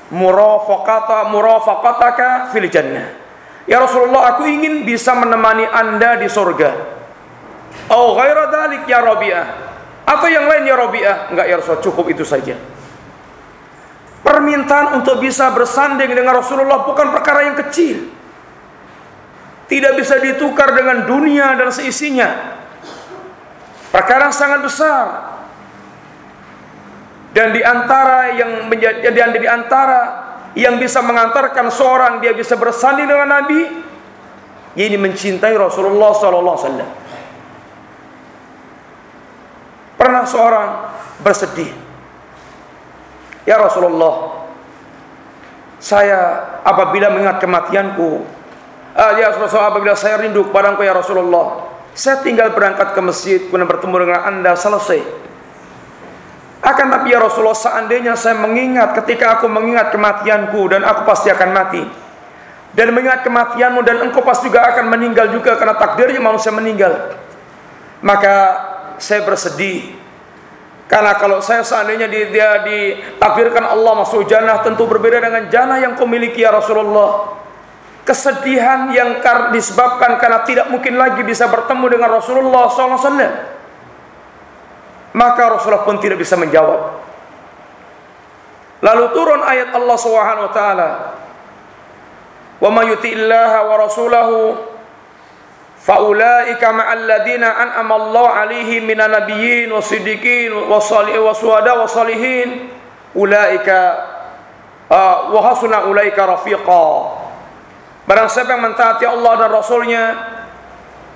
murafaqata murafaqataka fil jannah. Ya Rasulullah, aku ingin bisa menemani Anda di surga. Au ghaira dzalik ya Rabi'ah. Atau yang lain ya Rabi'ah? Enggak ya Rasul, cukup itu saja. Permintaan untuk bisa bersanding dengan Rasulullah bukan perkara yang kecil. Tidak bisa ditukar dengan dunia dan seisinya. Perkara sangat besar. Dan di antara yang menjadi dan di antara yang bisa mengantarkan seorang dia bisa bersanding dengan Nabi ini mencintai Rasulullah sallallahu alaihi wasallam. Pernah seorang bersedih. Ya Rasulullah, saya apabila mengingat kematianku, ah, ya Rasulullah apabila saya rindu kepada Engkau ya Rasulullah, saya tinggal berangkat ke masjid kemudian bertemu dengan Anda selesai. Akan tapi ya Rasulullah seandainya saya mengingat ketika aku mengingat kematianku dan aku pasti akan mati. Dan mengingat kematianmu dan engkau pasti juga akan meninggal juga karena takdirnya manusia meninggal. Maka saya bersedih. Karena kalau saya seandainya di, dia ditakdirkan Allah masuk jannah tentu berbeda dengan jannah yang kau miliki ya Rasulullah. Kesedihan yang disebabkan karena tidak mungkin lagi bisa bertemu dengan Rasulullah SAW. Maka Rasulullah pun tidak bisa menjawab. Lalu turun ayat Allah Subhanahu wa taala. Wa may yuti'illaha wa rasulahu faulaika ma'al ladzina an'ama Allah 'alaihim minan nabiyyin wasiddiqin wasalihin wasuhada wasalihin ulaika uh, wa hasuna ulaika rafiqa. Barang siapa yang mentaati Allah dan Rasulnya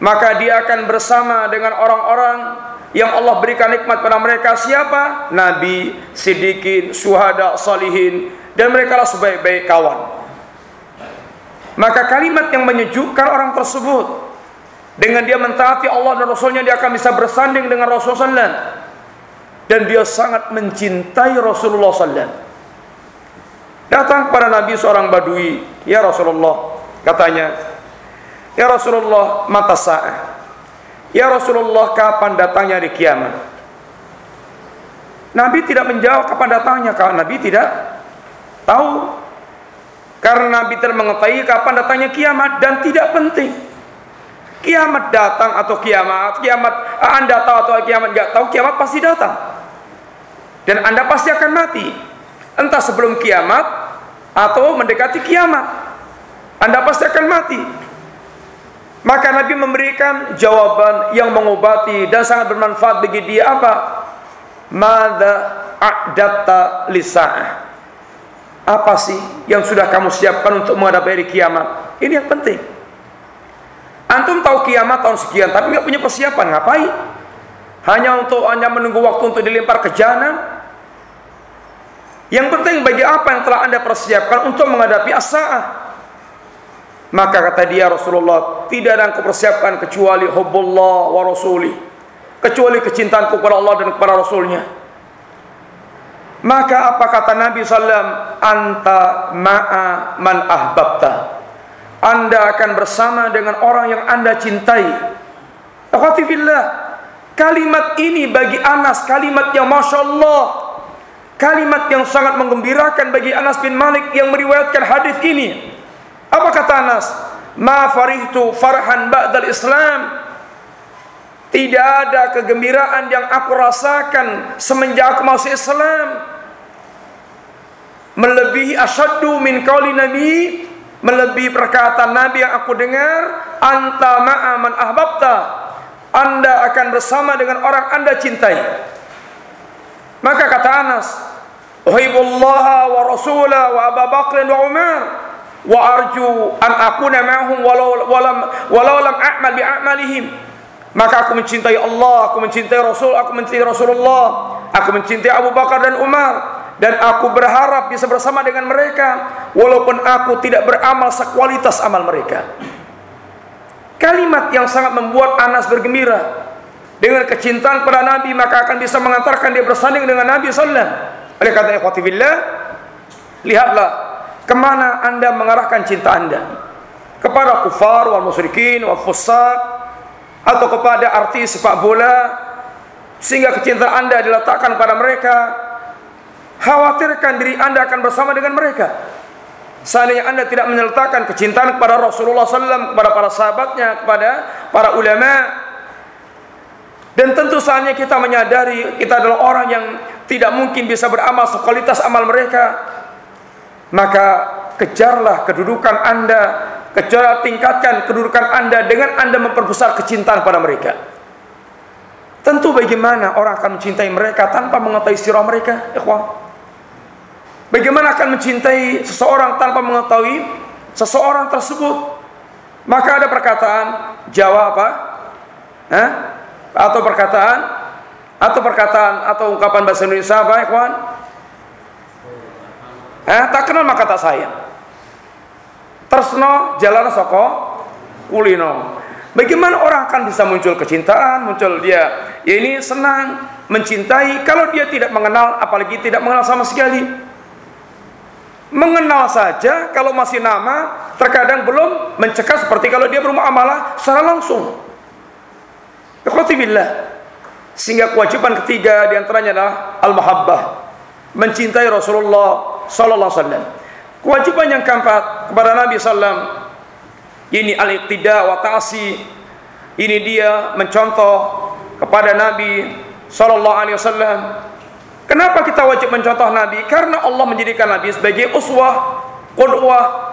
maka dia akan bersama dengan orang-orang yang Allah berikan nikmat pada mereka siapa? Nabi, Siddiqin, Suhada, Salihin dan mereka lah sebaik-baik kawan. Maka kalimat yang menyejukkan orang tersebut dengan dia mentaati Allah dan Rasulnya dia akan bisa bersanding dengan Rasulullah SAW dan dia sangat mencintai Rasulullah SAW. Datang kepada Nabi seorang badui, ya Rasulullah, katanya, ya Rasulullah, mata sa'ah. Ya Rasulullah kapan datangnya di kiamat? Nabi tidak menjawab kapan datangnya karena Nabi tidak tahu. Karena Nabi tidak mengetahui kapan datangnya kiamat dan tidak penting. Kiamat datang atau kiamat, kiamat Anda tahu atau kiamat nggak tahu, kiamat pasti datang. Dan Anda pasti akan mati. Entah sebelum kiamat atau mendekati kiamat. Anda pasti akan mati. Maka Nabi memberikan jawaban yang mengobati dan sangat bermanfaat bagi dia apa? Mada a'datta lisa'ah. Apa sih yang sudah kamu siapkan untuk menghadapi hari kiamat? Ini yang penting. Antum tahu kiamat tahun sekian, tapi nggak punya persiapan, ngapain? Hanya untuk hanya menunggu waktu untuk dilempar ke jahanam. Yang penting bagi apa yang telah anda persiapkan untuk menghadapi as-sa'ah. Maka kata dia Rasulullah, tidak ada yang kupersiapkan kecuali hubbullah wa rasulih. Kecuali kecintaanku kepada Allah dan kepada Rasulnya. Maka apa kata Nabi SAW? Anta ma'a man ahbabta. Anda akan bersama dengan orang yang Anda cintai. Akhwatifillah. Kalimat ini bagi Anas, kalimat yang Masya Allah. Kalimat yang sangat menggembirakan bagi Anas bin Malik yang meriwayatkan hadis ini. Apa kata Anas? Ma farihtu farhan ba'dal Islam. Tidak ada kegembiraan yang aku rasakan semenjak aku masuk Islam. Melebihi asyaddu min qawli Nabi, melebihi perkataan Nabi yang aku dengar, anta ma'a man ahbabta. Anda akan bersama dengan orang Anda cintai. Maka kata Anas, Uhibullah wa rasulah wa Abu Bakr wa Umar wa arju an akuna ma'hum walau walam walau lam a'mal bi a'malihim. Maka aku mencintai Allah aku mencintai Rasul aku mencintai Rasulullah aku mencintai Abu Bakar dan Umar dan aku berharap bisa bersama dengan mereka walaupun aku tidak beramal sekualitas amal mereka. Kalimat yang sangat membuat Anas bergembira. Dengan kecintaan kepada Nabi maka akan bisa mengantarkan dia bersanding dengan Nabi sallallahu alaihi wasallam. Oleh kata ikhwati lihatlah Kemana anda mengarahkan cinta anda? Kepada kufar, wal musyrikin, wal fusaq Atau kepada artis sepak bola Sehingga kecintaan anda diletakkan pada mereka Khawatirkan diri Anda akan bersama dengan mereka. Seandainya Anda tidak menyertakan kecintaan kepada Rasulullah SAW, kepada para sahabatnya, kepada para ulama, dan tentu saatnya kita menyadari kita adalah orang yang tidak mungkin bisa beramal sekualitas amal mereka, maka kejarlah kedudukan Anda, kejar tingkatkan kedudukan Anda dengan Anda memperbesar kecintaan pada mereka. Tentu bagaimana orang akan mencintai mereka tanpa mengetahui sirah mereka, ikhwan. Bagaimana akan mencintai seseorang tanpa mengetahui seseorang tersebut? Maka ada perkataan Jawa apa? Hah? Atau perkataan atau perkataan atau ungkapan bahasa Indonesia apa, ikhwan? Eh, tak kenal maka tak sayang. Tersno jalan soko kulino. Bagaimana orang akan bisa muncul kecintaan, muncul dia ya ini senang mencintai kalau dia tidak mengenal apalagi tidak mengenal sama sekali. Mengenal saja kalau masih nama terkadang belum mencegah seperti kalau dia bermuamalah secara langsung. Ikhwatibillah. Sehingga kewajiban ketiga di antaranya adalah al-mahabbah. Mencintai Rasulullah sallallahu alaihi wasallam. Kewajiban yang keempat kepada Nabi sallam ini al-iqtida wa ta'si. Ini dia mencontoh kepada Nabi sallallahu alaihi wasallam Kenapa kita wajib mencontoh Nabi? Karena Allah menjadikan Nabi sebagai uswah, qudwah.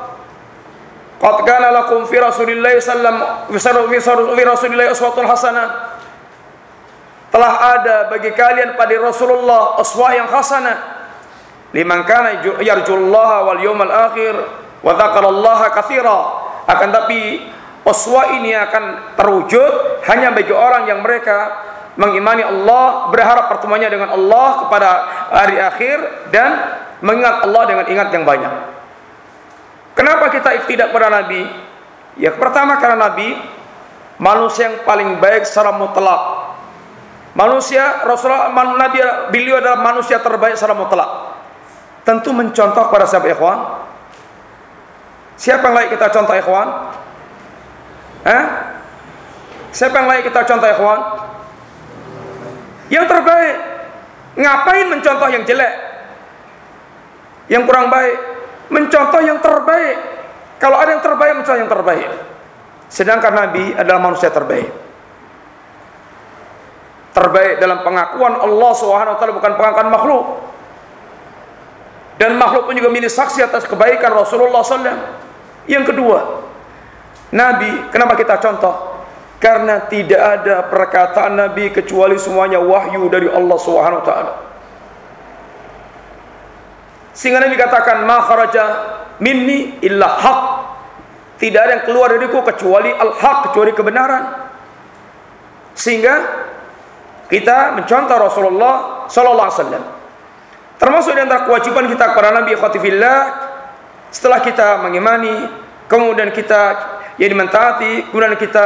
Qad kana lakum fi Rasulillah sallam fi Rasulillah uswatun hasanah. Telah ada bagi kalian pada Rasulullah uswah yang hasanah. Liman kana yarjullaha wal yawmal akhir wa dzakarallaha katsira. Akan tapi uswah ini akan terwujud hanya bagi orang yang mereka mengimani Allah, berharap pertemuannya dengan Allah kepada hari akhir dan mengingat Allah dengan ingat yang banyak. Kenapa kita tidak pada Nabi? Ya pertama karena Nabi manusia yang paling baik secara mutlak. Manusia Rasulullah Nabi beliau adalah manusia terbaik secara mutlak. Tentu mencontoh pada siapa ikhwan? Siapa yang layak kita contoh ikhwan? Eh? Siapa yang layak kita contoh ikhwan? Yang terbaik. Ngapain mencontoh yang jelek? Yang kurang baik. Mencontoh yang terbaik. Kalau ada yang terbaik, mencontoh yang terbaik. Sedangkan Nabi adalah manusia terbaik. Terbaik dalam pengakuan Allah SWT bukan pengakuan makhluk. Dan makhluk pun juga milik saksi atas kebaikan Rasulullah SAW. Yang kedua, Nabi, kenapa kita contoh? Karena tidak ada perkataan Nabi kecuali semuanya wahyu dari Allah Subhanahu taala. Sehingga Nabi katakan ma kharaja minni illa haq. Tidak ada yang keluar dariku kecuali al-haq, kecuali kebenaran. Sehingga kita mencontoh Rasulullah sallallahu alaihi wasallam. Termasuk di antara kewajiban kita kepada Nabi khatifillah setelah kita mengimani, kemudian kita jadi mentaati, kemudian kita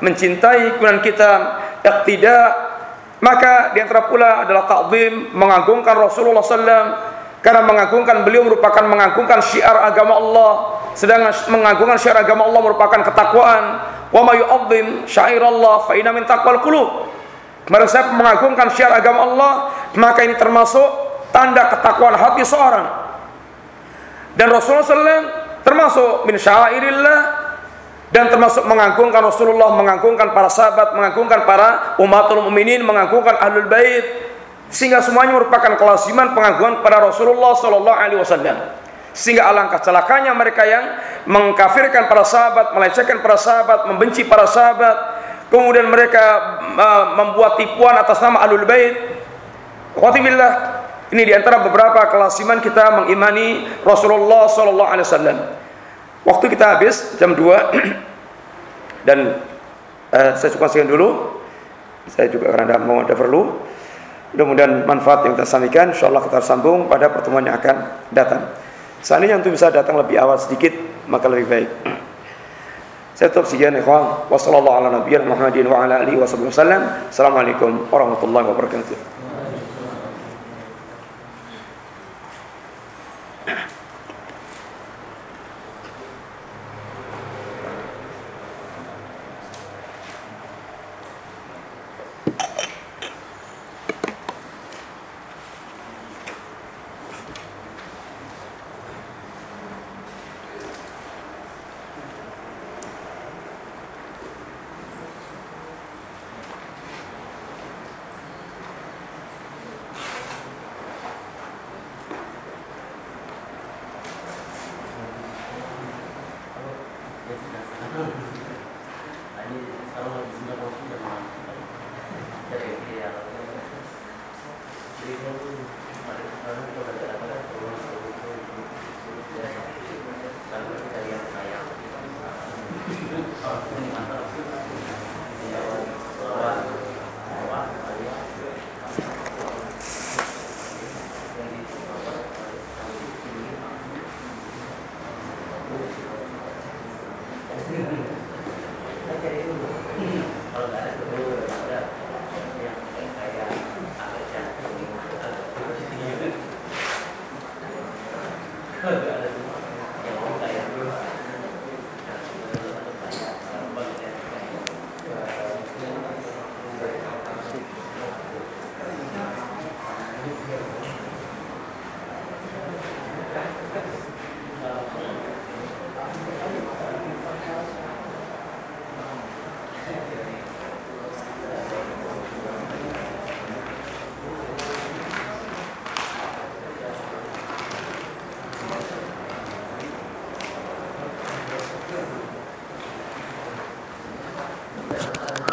mencintai, kemudian kita tidak maka di antara pula adalah ta'zim, mengagungkan Rasulullah SAW karena mengagungkan beliau merupakan mengagungkan syiar agama Allah. Sedangkan mengagungkan syiar agama Allah merupakan ketakwaan. Wa ma yu'azzim syairallah fa inna min taqwal qulub. Mengagungkan syiar agama Allah maka ini termasuk tanda ketakwaan hati seorang dan Rasulullah SAW termasuk min syairillah dan termasuk mengagungkan Rasulullah, mengagungkan para sahabat, mengagungkan para umatul mukminin, mengagungkan ahlul bait sehingga semuanya merupakan kelaziman pengagungan pada Rasulullah sallallahu alaihi wasallam. Sehingga alangkah celakanya mereka yang mengkafirkan para sahabat, melecehkan para sahabat, membenci para sahabat, kemudian mereka uh, membuat tipuan atas nama ahlul bait. Khatibillah, ini di antara beberapa kelasiman kita mengimani Rasulullah sallallahu alaihi wasallam. Waktu kita habis jam 2 dan uh, saya cukup sekian dulu. Saya juga karena ada mau ada perlu. Mudah-mudahan manfaat yang kita sampaikan insyaallah kita sambung pada pertemuan yang akan datang. Seandainya untuk bisa datang lebih awal sedikit maka lebih baik. Saya tutup sekian ikhwan. Wassalamualaikum warahmatullahi wabarakatuh.